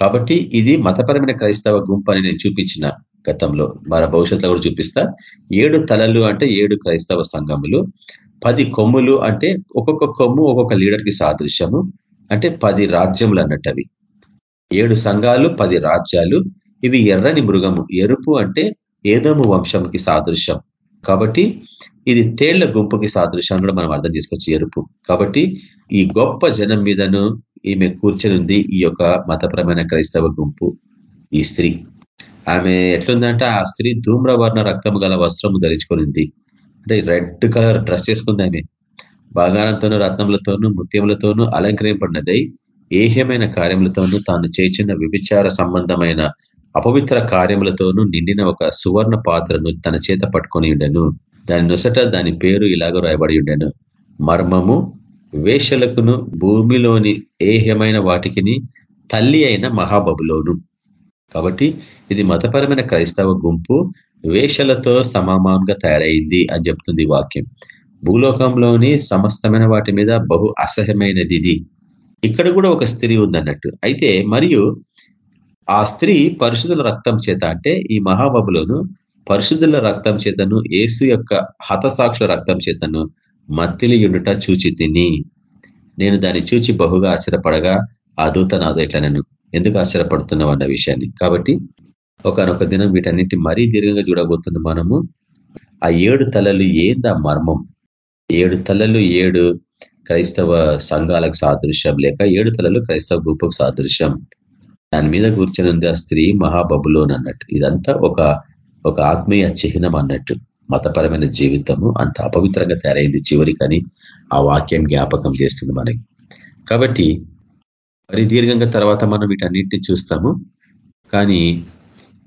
కాబట్టి ఇది మతపరమైన క్రైస్తవ గుంపు అని నేను చూపించిన గతంలో. మన భవిష్యత్తులో కూడా చూపిస్తా. ఏడు తలలు అంటే ఏడు క్రైస్తవ సంఘములు పది కొమ్ములు అంటే ఒక్కొక్క కొమ్ము ఒక్కొక్క లీడర్కి సాదృశ్యము అంటే పది రాజ్యములు అన్నట్టు అవి ఏడు సంఘాలు పది రాజ్యాలు ఇవి ఎర్రని మృగము. ఎరుపు అంటే ఏదోము వంశంకి సాదృశ్యం. కాబట్టి ఇది తేళ్ళ గుంపుకి సాదృశ్యం కూడా మనం అర్థం చేసుకోవచ్చు ఎరుపు. కాబట్టి ఈ గొప్ప జనం మీదను ఈమె కూర్చొని ఉంది ఈ యొక్క మతపరమైన క్రైస్తవ గుంపు. ఈ స్త్రీ. ఆమె ఎట్లుందంటే ఆ స్త్రీ ధూమ్రవర్ణ రక్తము గల వస్త్రము ధరించుకొని అంటే రెడ్ కలర్ డ్రెస్ వేసుకుంది ఆమె. బంగారంతోనూ రత్నములతోనూ ముత్యములతోనూ అలంకరింపడినదై ఏహ్యమైన కార్యములతోనూ తాను చేసిన విభిచార సంబంధమైన అపవిత్ర కార్యములతోనూ నిండిన ఒక సువర్ణ పాత్రను తన చేత పట్టుకొని ఉండను. దాని నొసట దాని పేరు ఇలాగ రాయబడి ఉండను. మర్మము వేషలకును భూమిలోని ఏహ్యమైన వాటికిని తల్లి అయిన మహాబబులోను. కాబట్టి ఇది మతపరమైన క్రైస్తవ గుంపు వేషలతో సమానంగా తయారైంది అని చెప్తుంది వాక్యం. భూలోకంలోని సమస్తమైన వాటి మీద బహు అసహ్యమైనది ఇది. ఇక్కడ కూడా ఒక స్త్రీ ఉందన్నట్టు. అయితే మరియు ఆ స్త్రీ పరిశుద్ధుల రక్తం చేత అంటే ఈ మహాబబులోను పరిశుద్ధుల రక్తం చేతను ఏసు యొక్క హతసాక్షుల రక్తం చేతను మత్తిలి ఉండుట చూచి తిని నేను దాన్ని చూచి బహుగా ఆశ్చర్యపడగా ఆ దూత నాదో ఇట్లా నేను ఎందుకు ఆశ్చర్యపడుతున్నావు? అన్న విషయాన్ని. కాబట్టి ఒకనొక దినం వీటన్నిటి మరీ దీర్ఘంగా చూడబోతుంది మనము ఆ ఏడు తలలు ఏందా మర్మం? ఏడు తలలు ఏడు క్రైస్తవ సంఘాలకు సాదృశ్యం లేక ఏడు తలలు క్రైస్తవ గుంపుకు సాదృశ్యం. దాని మీద కూర్చొని ఉంది ఆ స్త్రీ మహాబబులోన్ అన్నట్టు. ఇదంతా ఒక ఒక ఆత్మీయ చిహ్నం అన్నట్టు. మతపరమైన జీవితము అంత అపవిత్రంగా తయారైంది చివరికని ఆ వాక్యం జ్ఞాపకం చేస్తుంది మనకి. కాబట్టి పరిదీర్ఘంగా తర్వాత మనం వీటన్నిటిని చూస్తాము. కానీ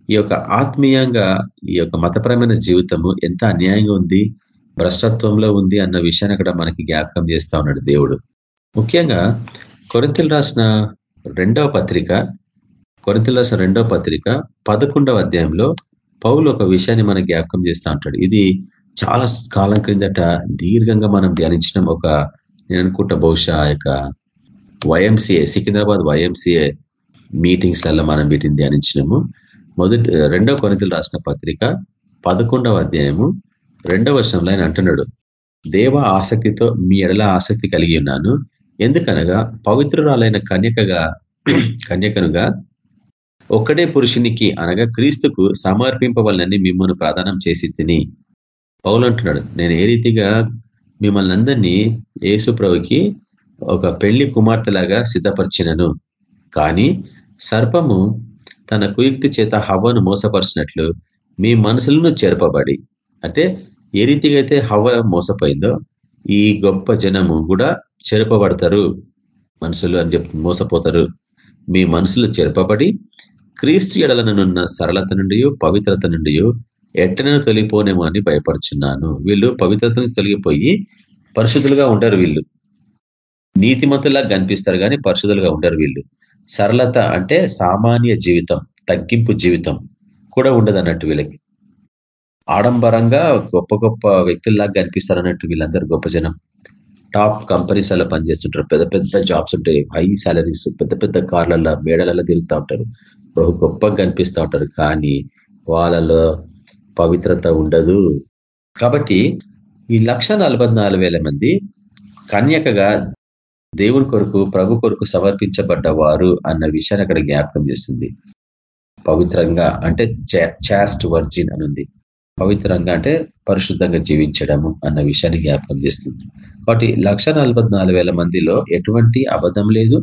ఈ యొక్క ఆత్మీయంగా ఈ యొక్క మతపరమైన జీవితము ఎంత అన్యాయంగా ఉంది భ్రష్టత్వంలో ఉంది అన్న విషయాన్ని అక్కడ మనకి జ్ఞాపకం చేస్తా ఉన్నాడు దేవుడు. ముఖ్యంగా కొరింతలు రాసిన రెండవ పత్రిక కొరింతలు రాసిన రెండవ పత్రిక పదకొండవ అధ్యాయంలో పౌలు ఒక విషయాన్ని మనం జ్ఞాపకం చేస్తూ ఉంటాడు. ఇది చాలా కాలం క్రిందట దీర్ఘంగా మనం ధ్యానించిన ఒక నేను అనుకుంటా బహుశా యొక్క వైఎంసీఏ సికింద్రాబాద్ వైఎంసీఏ మీటింగ్స్లలో మనం వీటిని ధ్యానించినాము. మొదటి రెండవ కొరింతలు రాసిన పత్రిక పదకొండవ అధ్యాయము రెండవ వర్షంలో ఆయన అంటున్నాడు దేవ ఆసక్తితో మీ ఎడల ఆసక్తి కలిగి ఉన్నాను. ఎందుకనగా పవిత్రురాలైన కన్యకగా కన్యకనుగా ఒక్కడే పురుషునికి అనగా క్రీస్తుకు సమర్పింపవలనని మిమ్మల్ని ప్రదానం చేసి తిని. పౌలంటున్నాడు నేను ఏ రీతిగా మిమ్మల్ని అందరినీ యేసుప్రభుకి ఒక పెళ్ళి కుమార్తెలాగా సిద్ధపరిచినను? కానీ సర్పము తన కుయుక్తి చేత హవ్వను మోసపరిచినట్లు మీ మనసులను చేర్పబడి. అంటే ఏ రీతిగా అయితే హవ్వ మోసపోయిందో ఈ గొప్ప జనము కూడా చెరపబడతారు. మనసులు అని చెప్పి మోసపోతారు. మీ మనసులు చెరపబడి క్రీస్తు ఎడలనున్న సరళత నుండి పవిత్రత నుండి ఎట్టనను తొలిపోనేమో అని భయపడుచున్నాను. వీళ్ళు పవిత్రత నుంచి తొలగిపోయి పరిశుద్ధులుగా ఉండరు వీళ్ళు. నీతిమంతులా కనిపిస్తారు కానీ పరిశుద్ధులుగా ఉండరు వీళ్ళు. సరళత అంటే సామాన్య జీవితం తగ్గింపు జీవితం కూడా ఉండదు అన్నట్టు వీళ్ళకి. ఆడంబరంగా గొప్ప గొప్ప వ్యక్తుల్లాగా కనిపిస్తారు అన్నట్టు వీళ్ళందరూ గొప్ప జనం. టాప్ కంపెనీస్ అలా పనిచేస్తుంటారు. పెద్ద పెద్ద జాబ్స్ ఉంటాయి. హై సాలరీస్ పెద్ద పెద్ద కార్లలో మేడలలో తిరుగుతూ ఉంటారు. బహు గొప్పగా కనిపిస్తూ ఉంటారు. కానీ వాళ్ళలో పవిత్రత ఉండదు. కాబట్టి ఈ లక్ష మంది కన్యకగా దేవుని కొరకు ప్రభు కొరకు సమర్పించబడ్డ వారు అన్న విషయాన్ని అక్కడ జ్ఞాపకం చేస్తుంది. పవిత్రంగా అంటే చాస్ట్ వర్జిన్ అనుంది పవిత్రంగా అంటే పరిశుద్ధంగా జీవించడము అన్న విషయాన్ని జ్ఞాపకం చేస్తుంది. కాబట్టి లక్ష మందిలో ఎటువంటి అబద్ధం లేదు.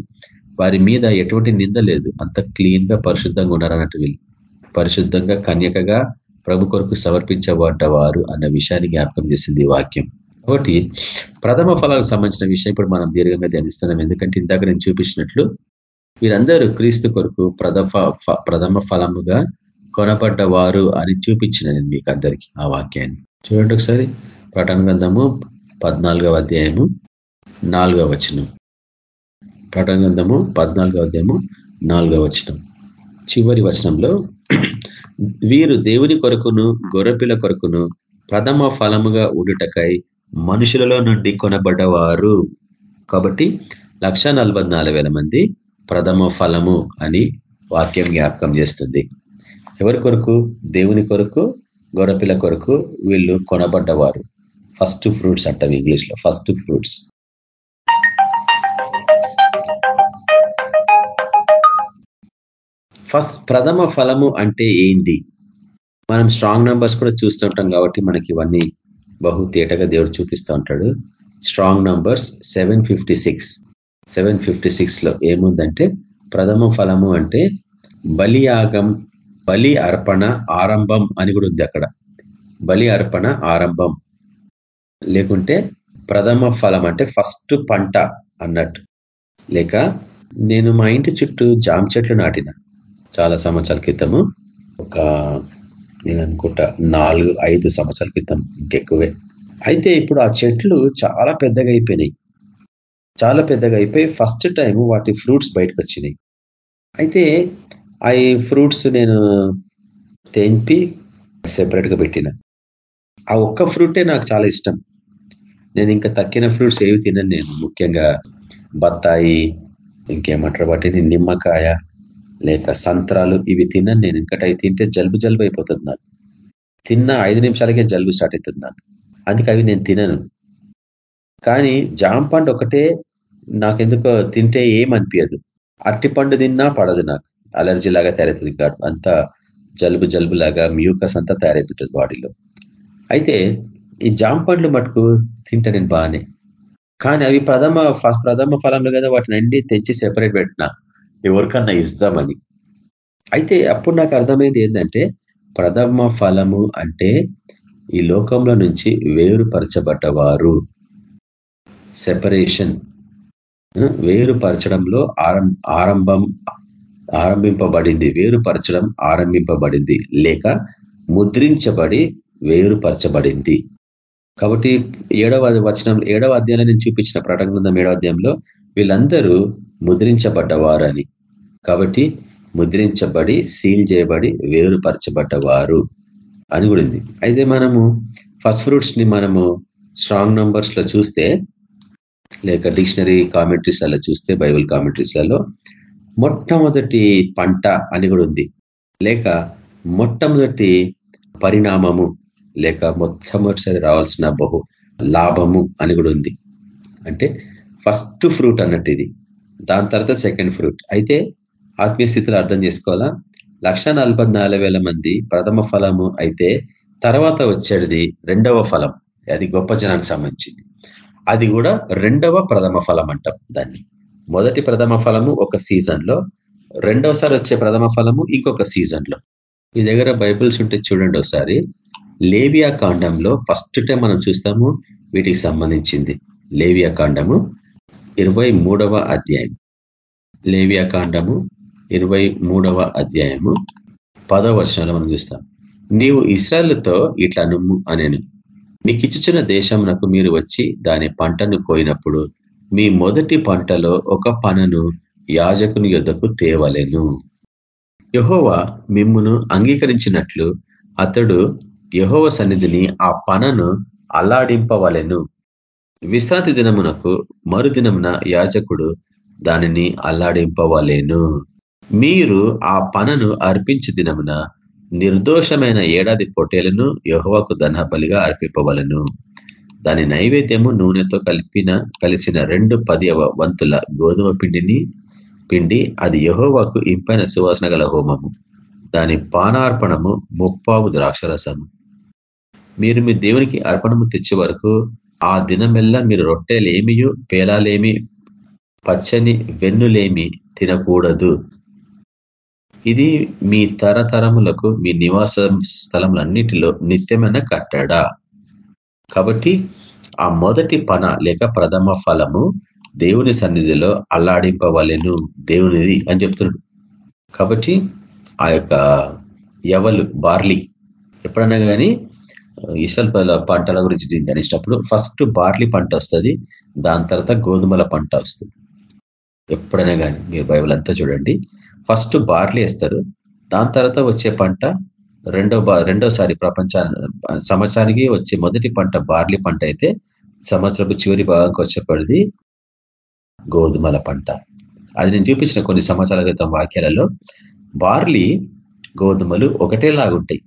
వారి మీద ఎటువంటి నింద లేదు. అంత క్లీన్గా పరిశుద్ధంగా ఉన్నారన్నట్టు వీళ్ళు. పరిశుద్ధంగా కన్యకగా ప్రభు కొరకు సమర్పించబడ్డవారు అన్న విషయాన్ని జ్ఞాపకం చేసింది వాక్యం. కాబట్టి ప్రథమ ఫలాలకు సంబంధించిన విషయం ఇప్పుడు మనం దీర్ఘంగా ధ్యానిస్తున్నాం. ఎందుకంటే ఇందాక నేను చూపించినట్లు వీరందరూ క్రీస్తు కొరకు ప్రథమ ప్రథమ ఫలముగా కొనబడ్డవారు అని చూపించిన నేను మీకు అందరికీ ఆ వాక్యాన్ని. చూడండి ఒకసారి ప్రటన గ్రంథము పద్నాలుగవ అధ్యాయము నాలుగవ వచనం. ప్రటన గ్రంథము పద్నాలుగవ అధ్యాయము నాలుగవ వచనం. చివరి వచనంలో వీరు దేవుని కొరకును గొర్రెపిల్ల కొరకును ప్రథమ ఫలముగా ఉండుటకై మనుషులలో నుండి కొనబడ్డవారు. కాబట్టి లక్ష మంది ప్రథమ ఫలము అని వాక్యం జ్ఞాపకం చేస్తుంది. ఎవరి కొరకు? దేవుని కొరకు గొర్రెపిల్ల కొరకు వీళ్ళు కొనబడ్డవారు. ఫస్ట్ ఫ్రూట్స్ అంటాం ఇంగ్లీష్లో. ఫస్ట్ ఫ్రూట్స్ ఫస్ట్ ప్రథమ ఫలము అంటే ఏంది? మనం స్ట్రాంగ్ నంబర్స్ కూడా చూస్తుంటాం కాబట్టి మనకి ఇవన్నీ బహు తేటగా దేవుడు చూపిస్తూ ఉంటాడు. Strong numbers seven fifty six seven fifty సిక్స్లో ఏముందంటే ప్రథమ ఫలము అంటే బలియాగం బలి అర్పణ ఆరంభం అని కూడా ఉంది అక్కడ. బలి అర్పణ ఆరంభం. లేకుంటే ప్రథమ ఫలం అంటే ఫస్ట్ పంట అన్నట్టు. లేక నేను మా ఇంటి చుట్టూ జామ చెట్లు నాటిన. చాలా సంవత్సరాల క్రితము. ఒక నేను అనుకుంటా నాలుగు ఐదు సంవత్సరాల క్రితం ఇంకెక్కువే. అయితే ఇప్పుడు ఆ చెట్లు చాలా పెద్దగా అయిపోయినాయి. చాలా పెద్దగా అయిపోయి ఫస్ట్ టైం వాటి ఫ్రూట్స్ బయటకు వచ్చినాయి అయితే ఆ ఫ్రూట్స్ నేను తెంపి సెపరేట్గా పెట్టిన. ఆ ఒక్క ఫ్రూటే నాకు చాలా ఇష్టం. నేను ఇంకా తక్కిన ఫ్రూట్స్ ఏవి తినను నేను. ముఖ్యంగా బత్తాయి ఇంకేమంటారు వాటిని? నిమ్మకాయ లేక సంత్రాలు ఇవి తిన్నాను నేను. ఇంకటి అవి తింటే జలుబు జలుబు అయిపోతుంది నాకు. తిన్న ఐదు నిమిషాలకే జలుబు స్టార్ట్ అవుతుంది నాకు. అందుకే అవి నేను తినను. కానీ జామ పండు ఒకటే నాకెందుకో తింటే ఏమనిపించదు అట్టి పండు తిన్నా పడదు నాకు. అలర్జీ లాగా తయారవుతుంది కాదు అంత జలుబు జలుబు లాగా మ్యూకస్ అంతా తయారవుతుంటుంది బాడీలో. అయితే ఈ జామ పండ్లు మటుకు తింటా నేను బాగానే. కానీ అవి ప్రథమ ఫస్ట్ ప్రథమ ఫలంలో కదా వాటిని అన్ని తెచ్చి సెపరేట్ పెట్టినా. ఎవరికన్నా ఇస్తామని. అయితే అప్పుడు నాకు అర్థమైంది ఏంటంటే ప్రథమ ఫలము అంటే ఈ లోకంలో నుంచి వేరుపరచబడ్డవారు. సెపరేషన్ వేరుపరచడంలో ఆరం ఆరంభం ఆరంభింపబడింది వేరుపరచడం ఆరంభింపబడింది. లేక ముద్రించబడి వేరుపరచబడింది. కాబట్టి ఏడవ వచనం ఏడవ అధ్యాయంలో నేను చూపించిన ప్రకటన ఏడవ అధ్యాయంలో వీళ్ళందరూ ముద్రించబడ్డవారని. కాబట్టి ముద్రించబడి సీల్ చేయబడి వేరుపరచబడ్డవారు అని కూడా అయితే మనము ఫస్ట్ ఫ్రూట్స్ని మనము స్ట్రాంగ్ నంబర్స్లో చూస్తే లేక డిక్షనరీ కామెంట్రీస్ అలా చూస్తే బైబుల్ కామెంట్రీస్లలో మొట్టమొదటి పంట అని కూడా ఉంది. లేక మొట్టమొదటి పరిణామము లేక మొట్టమొదటిసారి రావాల్సిన బహు లాభము అని కూడా ఉంది. అంటే ఫస్ట్ ఫ్రూట్ అన్నట్టు ఇది. దాని తర్వాత సెకండ్ ఫ్రూట్. అయితే ఆత్మీయ స్థితిలో అర్థం చేసుకోవాలా? లక్ష మంది ప్రథమ ఫలము అయితే తర్వాత వచ్చేది రెండవ ఫలం. అది గొప్ప జనానికి సంబంధించింది. అది కూడా రెండవ ప్రథమ ఫలం అంటాం దాన్ని. మొదటి ప్రథమ ఫలము ఒక సీజన్లో రెండవసారి వచ్చే ప్రథమ ఫలము ఇంకొక సీజన్లో మీ దగ్గర బైబిల్స్ ఉంటే చూడండి ఒకసారి. లేవియా కాండంలో ఫస్ట్ టైం మనం చూస్తాము వీటికి సంబంధించింది. లేవియా కాండము ఇరవై అధ్యాయం లేవియా కాండము ఇరవై మూడవ అధ్యాయము పదవ వర్షంలో మనం చూస్తాం. నీవు ఇస్రాయల్తో ఇట్లా నుమ్ము అనేను. మీకు ఇచ్చుచున్న దేశంనకు మీరు వచ్చి దాని పంటను కోయినప్పుడు మీ మొదటి పంటలో ఒక పనను యాజకుని యొద్దకు తేవలెను. యహోవ మిమ్మును అంగీకరించినట్లు అతడు యహోవ సన్నిధిని ఆ పనను అల్లాడింపవలెను. విశ్రాంతి దినమునకు మరుదినమున యాజకుడు దానిని అల్లాడింపవలేను. మీరు ఆ పనను అర్పించి దినమున నిర్దోషమైన ఏడాది పొటేలను యహోవకు దహబలిగా అర్పింపవలను. దాని నైవేద్యము నూనెతో కలిపిన కలిసిన రెండు పది వంతుల గోధుమ పిండిని పిండి అది యహోవాకు ఇంపైన సువాసన గల హోమము. దాని పానార్పణము ముప్పావు ద్రాక్షరసము. మీరు మీ దేవునికి అర్పణము తెచ్చే వరకు ఆ దినమెల్లా మీరు రొట్టెలేమియు పేలాలేమి పచ్చని వెన్నులేమి తినకూడదు. ఇది మీ తరతరములకు మీ నివాస స్థలములన్నిటిలో నిత్యమైన కట్టడా. కాబట్టి ఆ మొదటి పన లేక ప్రథమ ఫలము దేవుని సన్నిధిలో అల్లాడింపవలెను. దేవునిది అని చెప్తున్నాడు. కాబట్టి ఆ యొక్క ఎవలు బార్లీ ఎప్పుడన్నా కానీ ఇసల్ పంటల గురించి ధ్యానించినప్పుడు ఫస్ట్ బార్లీ పంట వస్తుంది దాని తర్వాత గోధుమల పంట వస్తుంది. ఎప్పుడైనా కానీ మీరు బైబుల్ అంతా చూడండి. ఫస్ట్ బార్లీ వేస్తారు దాని తర్వాత వచ్చే పంట రెండో రెండోసారి ప్రపంచ సంవత్సరానికి వచ్చే మొదటి పంట బార్లీ పంట అయితే సంవత్సరపు చివరి భాగంకి వచ్చేప్పటిది గోధుమల పంట. అది నేను చూపించిన కొన్ని సంవత్సరాల క్రితం వాక్యాలలో బార్లీ గోధుమలు ఒకటేలాగుంటాయి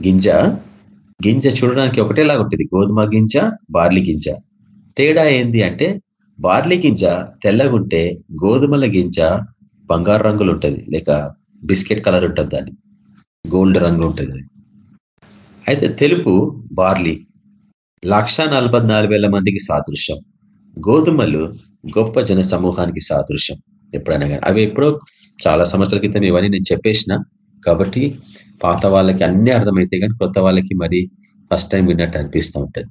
గింజ గింజ చూడడానికి ఒకటేలాగా ఉంటుంది. గోధుమ గింజ బార్లీ గింజ. తేడా ఏంది అంటే బార్లీ గింజ తెల్లగుంటే గోధుమల గింజ బంగారు రంగులు ఉంటుంది. లేక బిస్కెట్ కలర్ ఉంటుంది దాన్ని. గోల్డ్ రంగు ఉంటుంది. అయితే తెలుపు బార్లీ లక్ష మందికి సాదృశ్యం. గోధుమలు గొప్ప జన సమూహానికి సాదృశ్యం ఎప్పుడైనా కానీ. అవి ఎప్పుడో చాలా సంవత్సరాల క్రితం ఇవన్నీ నేను చెప్పేసిన కాబట్టి పాత వాళ్ళకి అన్ని అర్థమైతే కానీ కొత్త వాళ్ళకి మరి ఫస్ట్ టైం విన్నట్టు అనిపిస్తూ ఉంటుంది.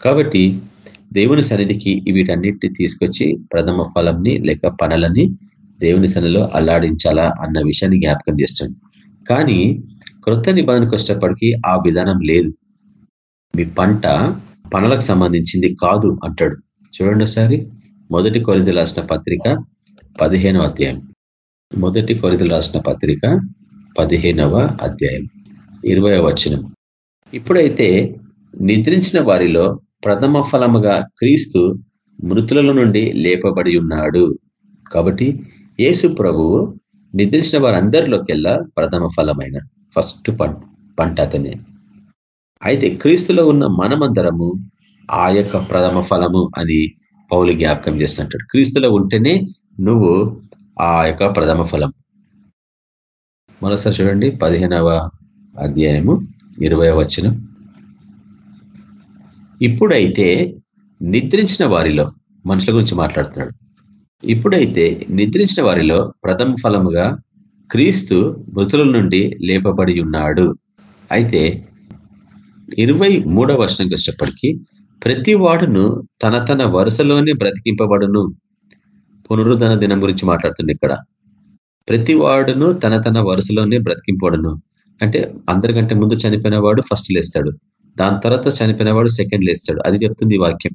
కాబట్టి దేవుని సన్నిధికి వీటన్నిటిని తీసుకొచ్చి ప్రథమ ఫలంని లేక పనులని దేవుని సన్నిలో అల్లాడించాలా అన్న విషయాన్ని జ్ఞాపకం చేస్తుంది. కానీ క్రొత్త నిబంధనకు వచ్చేటప్పటికీ ఆ విధానం లేదు. మీ పంట పనులకు సంబంధించింది కాదు అంటాడు. చూడండి ఒకసారి. మొదటి కొరిది రాసిన పత్రిక పదిహేనవ అధ్యాయం. మొదటి కొరిదలు రాసిన పత్రిక పదిహేనవ అధ్యాయం. ఇరవై వచనం. ఇప్పుడైతే నిద్రించిన వారిలో ప్రథమ ఫలముగా క్రీస్తు మృతుల నుండి లేపబడి ఉన్నాడు. కాబట్టి యేసు ప్రభువు నిద్రించిన వారందరిలోకెల్లా ప్రథమ ఫలమైన ఫస్ట్ పంట అతనే. అయితే క్రీస్తులో ఉన్న మనమందరము ఆ యొక్క ప్రథమ ఫలము అని పౌలు జ్ఞాపకం చేస్తుంటాడు. క్రీస్తులో ఉంటేనే నువ్వు ఆ యొక్క ప్రథమ ఫలం. మరోసారి చూడండి పదిహేనవ అధ్యాయము ఇరవై వచనం. ఇప్పుడైతే నిద్రించిన వారిలో మనుషుల గురించి మాట్లాడుతున్నాడు. ఇప్పుడైతే నిద్రించిన వారిలో ప్రథమ ఫలముగా క్రీస్తు మృతుల నుండి లేపబడి ఉన్నాడు. అయితే ఇరవై మూడవ వర్షంకి వచ్చేప్పటికీ ప్రతి వాడును తన తన వరుసలోనే బ్రతికింపబడును. పునరుద్ధరణ దినం గురించి మాట్లాడుతుంది ఇక్కడ. ప్రతి వాడును తన తన వరుసలోనే బ్రతికింపబడును. అంటే అందరికంటే ముందు చనిపోయిన వాడు ఫస్ట్ లేస్తాడు. దాని తర్వాత చనిపోయిన వాడు సెకండ్ లేస్తాడు. అది చెప్తుంది వాక్యం.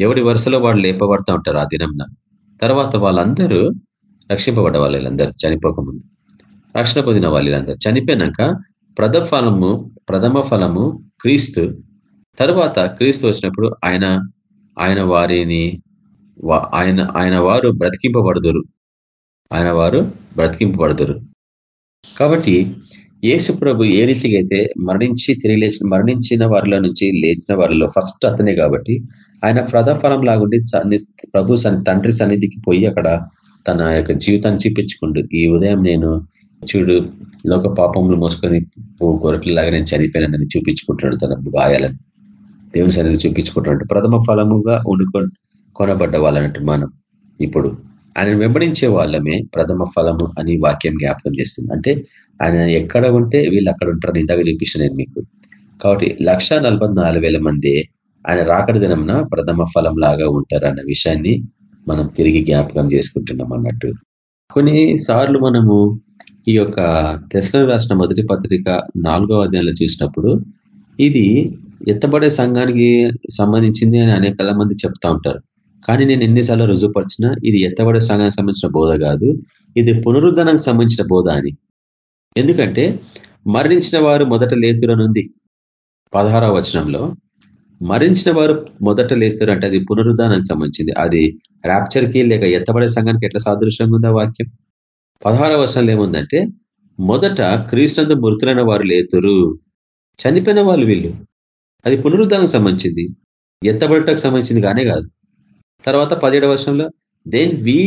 ఎవరి వరుసలో వాడు లేపబడతా ఉంటారు ఆ దినంన. తర్వాత వాళ్ళందరూ రక్షింపబడ్డ వాళ్ళందరూ చనిపోకముందు. రక్షణ పొందిన వాళ్ళందరూ చనిపోయినాక ప్రథఫలము ప్రథమ ఫలము క్రీస్తు. తర్వాత క్రీస్తు వచ్చినప్పుడు ఆయన ఆయన వారిని ఆయన ఆయన వారు బ్రతికింపబడదురు. ఆయన వారు బ్రతికింపబడదురు. కాబట్టి యేసు ప్రభు ఏ రీతిగా అయితే మరణించి తిరిగి లేచిన మరణించిన వారిలో నుంచి లేచిన వారిలో ఫస్ట్ అతనే కాబట్టి ఆయన ప్రథఫలం లాగుండి ప్రభు తండ్రి సన్నిధికి పోయి అక్కడ తన యొక్క జీవితాన్ని చూపించుకుంటూ ఈ ఉదయం నేను చూడు లోక పాపములు మోసుకొని గొరకలాగా నేను చనిపోయానని చూపించుకుంటున్నాడు తన గాయాలను. దేవుని సన్నిధి చూపించుకుంటున్నాడు. ప్రథమ ఫలముగా ఉండుకొని కొనబడ్డ వాళ్ళనట్టు మనం ఇప్పుడు ఆయన వెంబడించే వాళ్ళమే ప్రథమ ఫలము అని వాక్యం జ్ఞాపకం చేస్తుంది. అంటే ఆయన ఎక్కడ ఉంటే వీళ్ళు అక్కడ ఉంటారని ఇందాక చూపించిన నేను మీకు. కాబట్టి లక్ష మంది ఆయన రాకడి దినంన ప్రథమ ఫలం లాగా ఉంటారు అన్న విషయాన్ని మనం తిరిగి జ్ఞాపకం చేసుకుంటున్నాం అన్నట్టు. కొన్నిసార్లు మనము ఈ యొక్క తెసలు రాసిన మొదటి పత్రిక నాలుగో అధ్యాయంలో చూసినప్పుడు ఇది ఎత్తబడే సంఘానికి సంబంధించింది అని అనేక మంది చెప్తా ఉంటారు. కానీ నేను ఎన్నిసార్లు రుజువుపరిచినా ఇది ఎత్తబడే సంఘానికి సంబంధించిన బోధ కాదు ఇది పునరుద్ధరణకు సంబంధించిన బోధ అని. ఎందుకంటే మరణించిన వారు మొదట లేతురనుంది. పదహారవ వచనంలో మరణించిన వారు మొదట లేతురు అంటే అది పునరుద్ధానానికి సంబంధించింది. అది ర్యాప్చర్కి లేక ఎత్తబడే సంఘానికి ఎట్లా సాదృశ్యంగా ఉందా వాక్యం? పదహార వర్షాలు ఏముందంటే మొదట క్రీస్తునందు మృతులైన వారు లేతురు. చనిపోయిన వాళ్ళు వీళ్ళు. అది పునరుద్ధానికి సంబంధించింది. ఎత్తబడటకు సంబంధించింది కానే కాదు. తర్వాత పదిహేడవ వర్షంలో దెన్ వి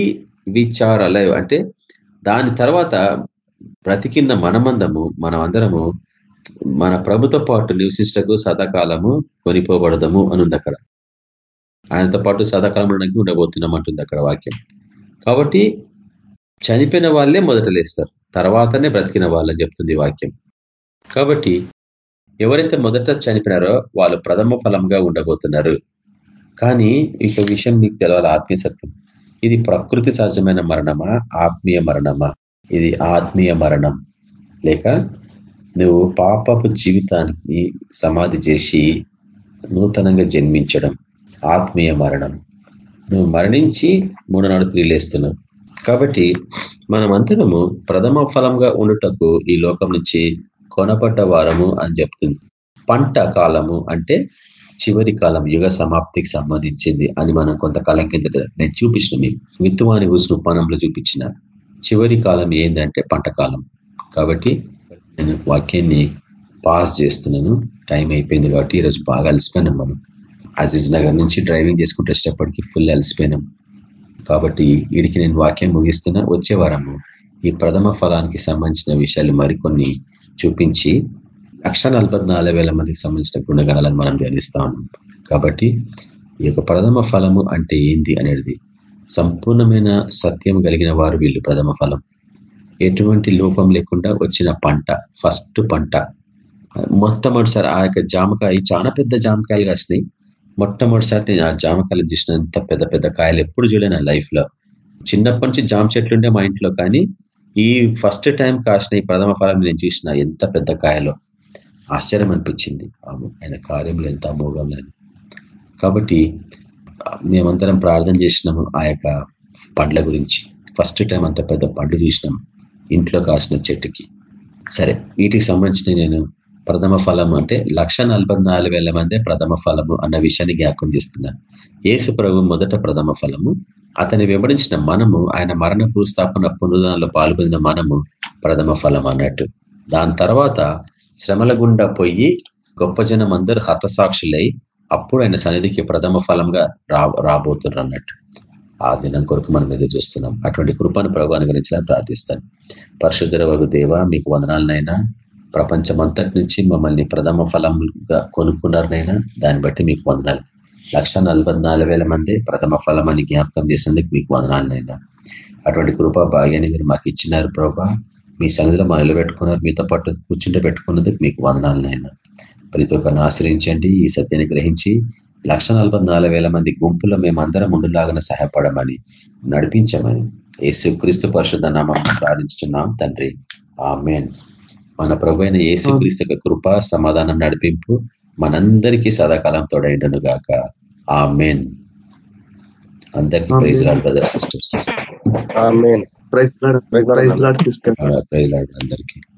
విచార్ అలైవ్ అంటే దాని తర్వాత బ్రతికిన్న మనమందము మనం అందరము మన ప్రభుతో పాటు నివసించటకు సదాకాలము కొనిపోబడదము అనుంది అక్కడ. ఆయనతో పాటు సదాకాలం ఉండడానికి ఉండబోతున్నాం అంటుంది అక్కడ వాక్యం. కాబట్టి చనిపోయిన వాళ్ళే మొదట లేస్తారు. తర్వాతనే బ్రతికిన వాళ్ళని చెప్తుంది వాక్యం. కాబట్టి ఎవరైతే మొదట చనిపోయినారో వాళ్ళు ప్రథమ ఫలంగా ఉండబోతున్నారు. కానీ ఇక విషయం మీకు తెలవాలి ఆత్మీయ సత్యం. ఇది ప్రకృతి సహజమైన మరణమా ఆత్మీయ మరణమా? ఇది ఆత్మీయ మరణం. లేక నువ్వు పాపపు జీవితాన్ని సమాధి చేసి నూతనంగా జన్మించడం ఆత్మీయ మరణం. నువ్వు మరణించి మూడు నాడు తిరిగిలేస్తున్నావు. కాబట్టి మనమంతరము ప్రథమ ఫలంగా ఉండుటకు ఈ లోకం నుంచి కొనపడ్డ వారము అని చెప్తుంది. పంట కాలము అంటే చివరి కాలం యుగ సమాప్తికి సంబంధించింది అని మనం కొంతకాలం కిందట నేను చూపించిన మీకు. విత్తువాని ఊసిన ఉపానంలో చూపించిన చివరి కాలం ఏంటంటే పంట కాలం. కాబట్టి నేను వాక్యాన్ని పాస్ చేస్తున్నాను. టైం అయిపోయింది కాబట్టి ఈరోజు బాగా అలసిపోయినాం మనం. అజీజ్ నగర్ నుంచి డ్రైవింగ్ చేసుకుంటే వచ్చేటప్పటికి ఫుల్ అలసిపోయినాం. కాబట్టి వీడికి నేను వాక్యం ముగిస్తున్నా. వచ్చే వారము ఈ ప్రథమ ఫలానికి సంబంధించిన విషయాలు మరికొన్ని చూపించి లక్ష మందికి సంబంధించిన గుణగణాలను మనం ధ్యానిస్తా ఉన్నాం. కాబట్టి ఈ యొక్క ప్రథమ ఫలము అంటే ఏంది అనేది సంపూర్ణమైన సత్యం కలిగిన వారు వీళ్ళు ప్రథమ ఫలం. ఎటువంటి లోపం లేకుండా వచ్చిన పంట ఫస్ట్ పంట. మొట్టమొదటిసారి ఆ యొక్క జామకాయ చాలా పెద్ద జామకాయలు కాసినాయి మొట్టమొదటిసారి నేను ఆ జామకాయలు చూసినంత పెద్ద పెద్ద కాయలు ఎప్పుడు చూడలే లైఫ్లో లైఫ్లో. చిన్నప్పటి నుంచి జామ చెట్లుండే మా ఇంట్లో కానీ ఈ ఫస్ట్ టైం కాసిన ఈ ప్రథమ ఫలం నేను చూసిన ఎంత పెద్ద కాయలో. ఆశ్చర్యం అనిపించింది. ఆయన కార్యంలో ఎంత అమోఘంలో కాబట్టి మేమందరం ప్రార్థన చేసినాము ఆ యొక్క పండ్ల గురించి. ఫస్ట్ టైం అంత పెద్ద పండు చూసినాం. ఇంట్లో కాసిన చెట్టుకి. సరే వీటికి సంబంధించిన నేను ప్రథమ ఫలం అంటే లక్ష మందే ప్రథమ ఫలము అన్న విషయాన్ని జ్ఞాపకం చేస్తున్నాను ఏసు ప్రభు మొదట ప్రథమ ఫలము. అతని వెంబడించిన మనము ఆయన మరణ భూస్థాపన పునరుదానంలో పాల్గొన్న మనము ప్రథమ ఫలం అన్నట్టు. దాని తర్వాత శ్రమల గుండా పోయి గొప్ప జనం అందరూ హతసాక్షులై అప్పుడు ఆయన సన్నిధికి ప్రథమ ఫలంగా రా రాబోతున్నారు అన్నట్టు. ఆ దినం కొరకు మనం ఎదురు చూస్తున్నాం. అటువంటి కృపను ప్రభు అనుగ్రహించాలని ప్రార్థిస్తాను. పరిశుద్ధర వగు దేవ మీకు వందనాలనైనా ప్రపంచమంతటి నుంచి మమ్మల్ని ప్రథమ ఫలంగా కొనుక్కున్నారనైనా దాన్ని బట్టి మీకు వందనాలు. లక్ష మంది ప్రథమ ఫలం అని జ్ఞాపకం చేసేందుకు మీకు వందనాలనైనా. అటువంటి కృప భాగ్యాన్ని మీరు మాకు ఇచ్చినారు ప్రభా. మీ సన్నిధిలో మా నిలబెట్టుకున్నారు మీతో పాటు కూర్చుంటే పెట్టుకున్నందుకు మీకు వందనాలనైనా. ప్రతి ఒక్కరిని ఆశ్రయించండి ఈ సత్యాన్ని గ్రహించి లక్ష మంది గుంపులో మేమందరం ఉండులాగా సహాయపడమని నడిపించమని. ఏసుక్రీస్తు పరిశుద్ధ నామం ప్రార్థించున్నాం తండ్రి. ఆ మన ప్రభు అయిన ఏసుక్రీస్తు కృప సమాధానం నడిపింపు మనందరికీ సదాకాలం తోడైండను గాక. ఆ మెయిన్ అందరికీ praise lord brother sisters. Praise lord అందరికీ.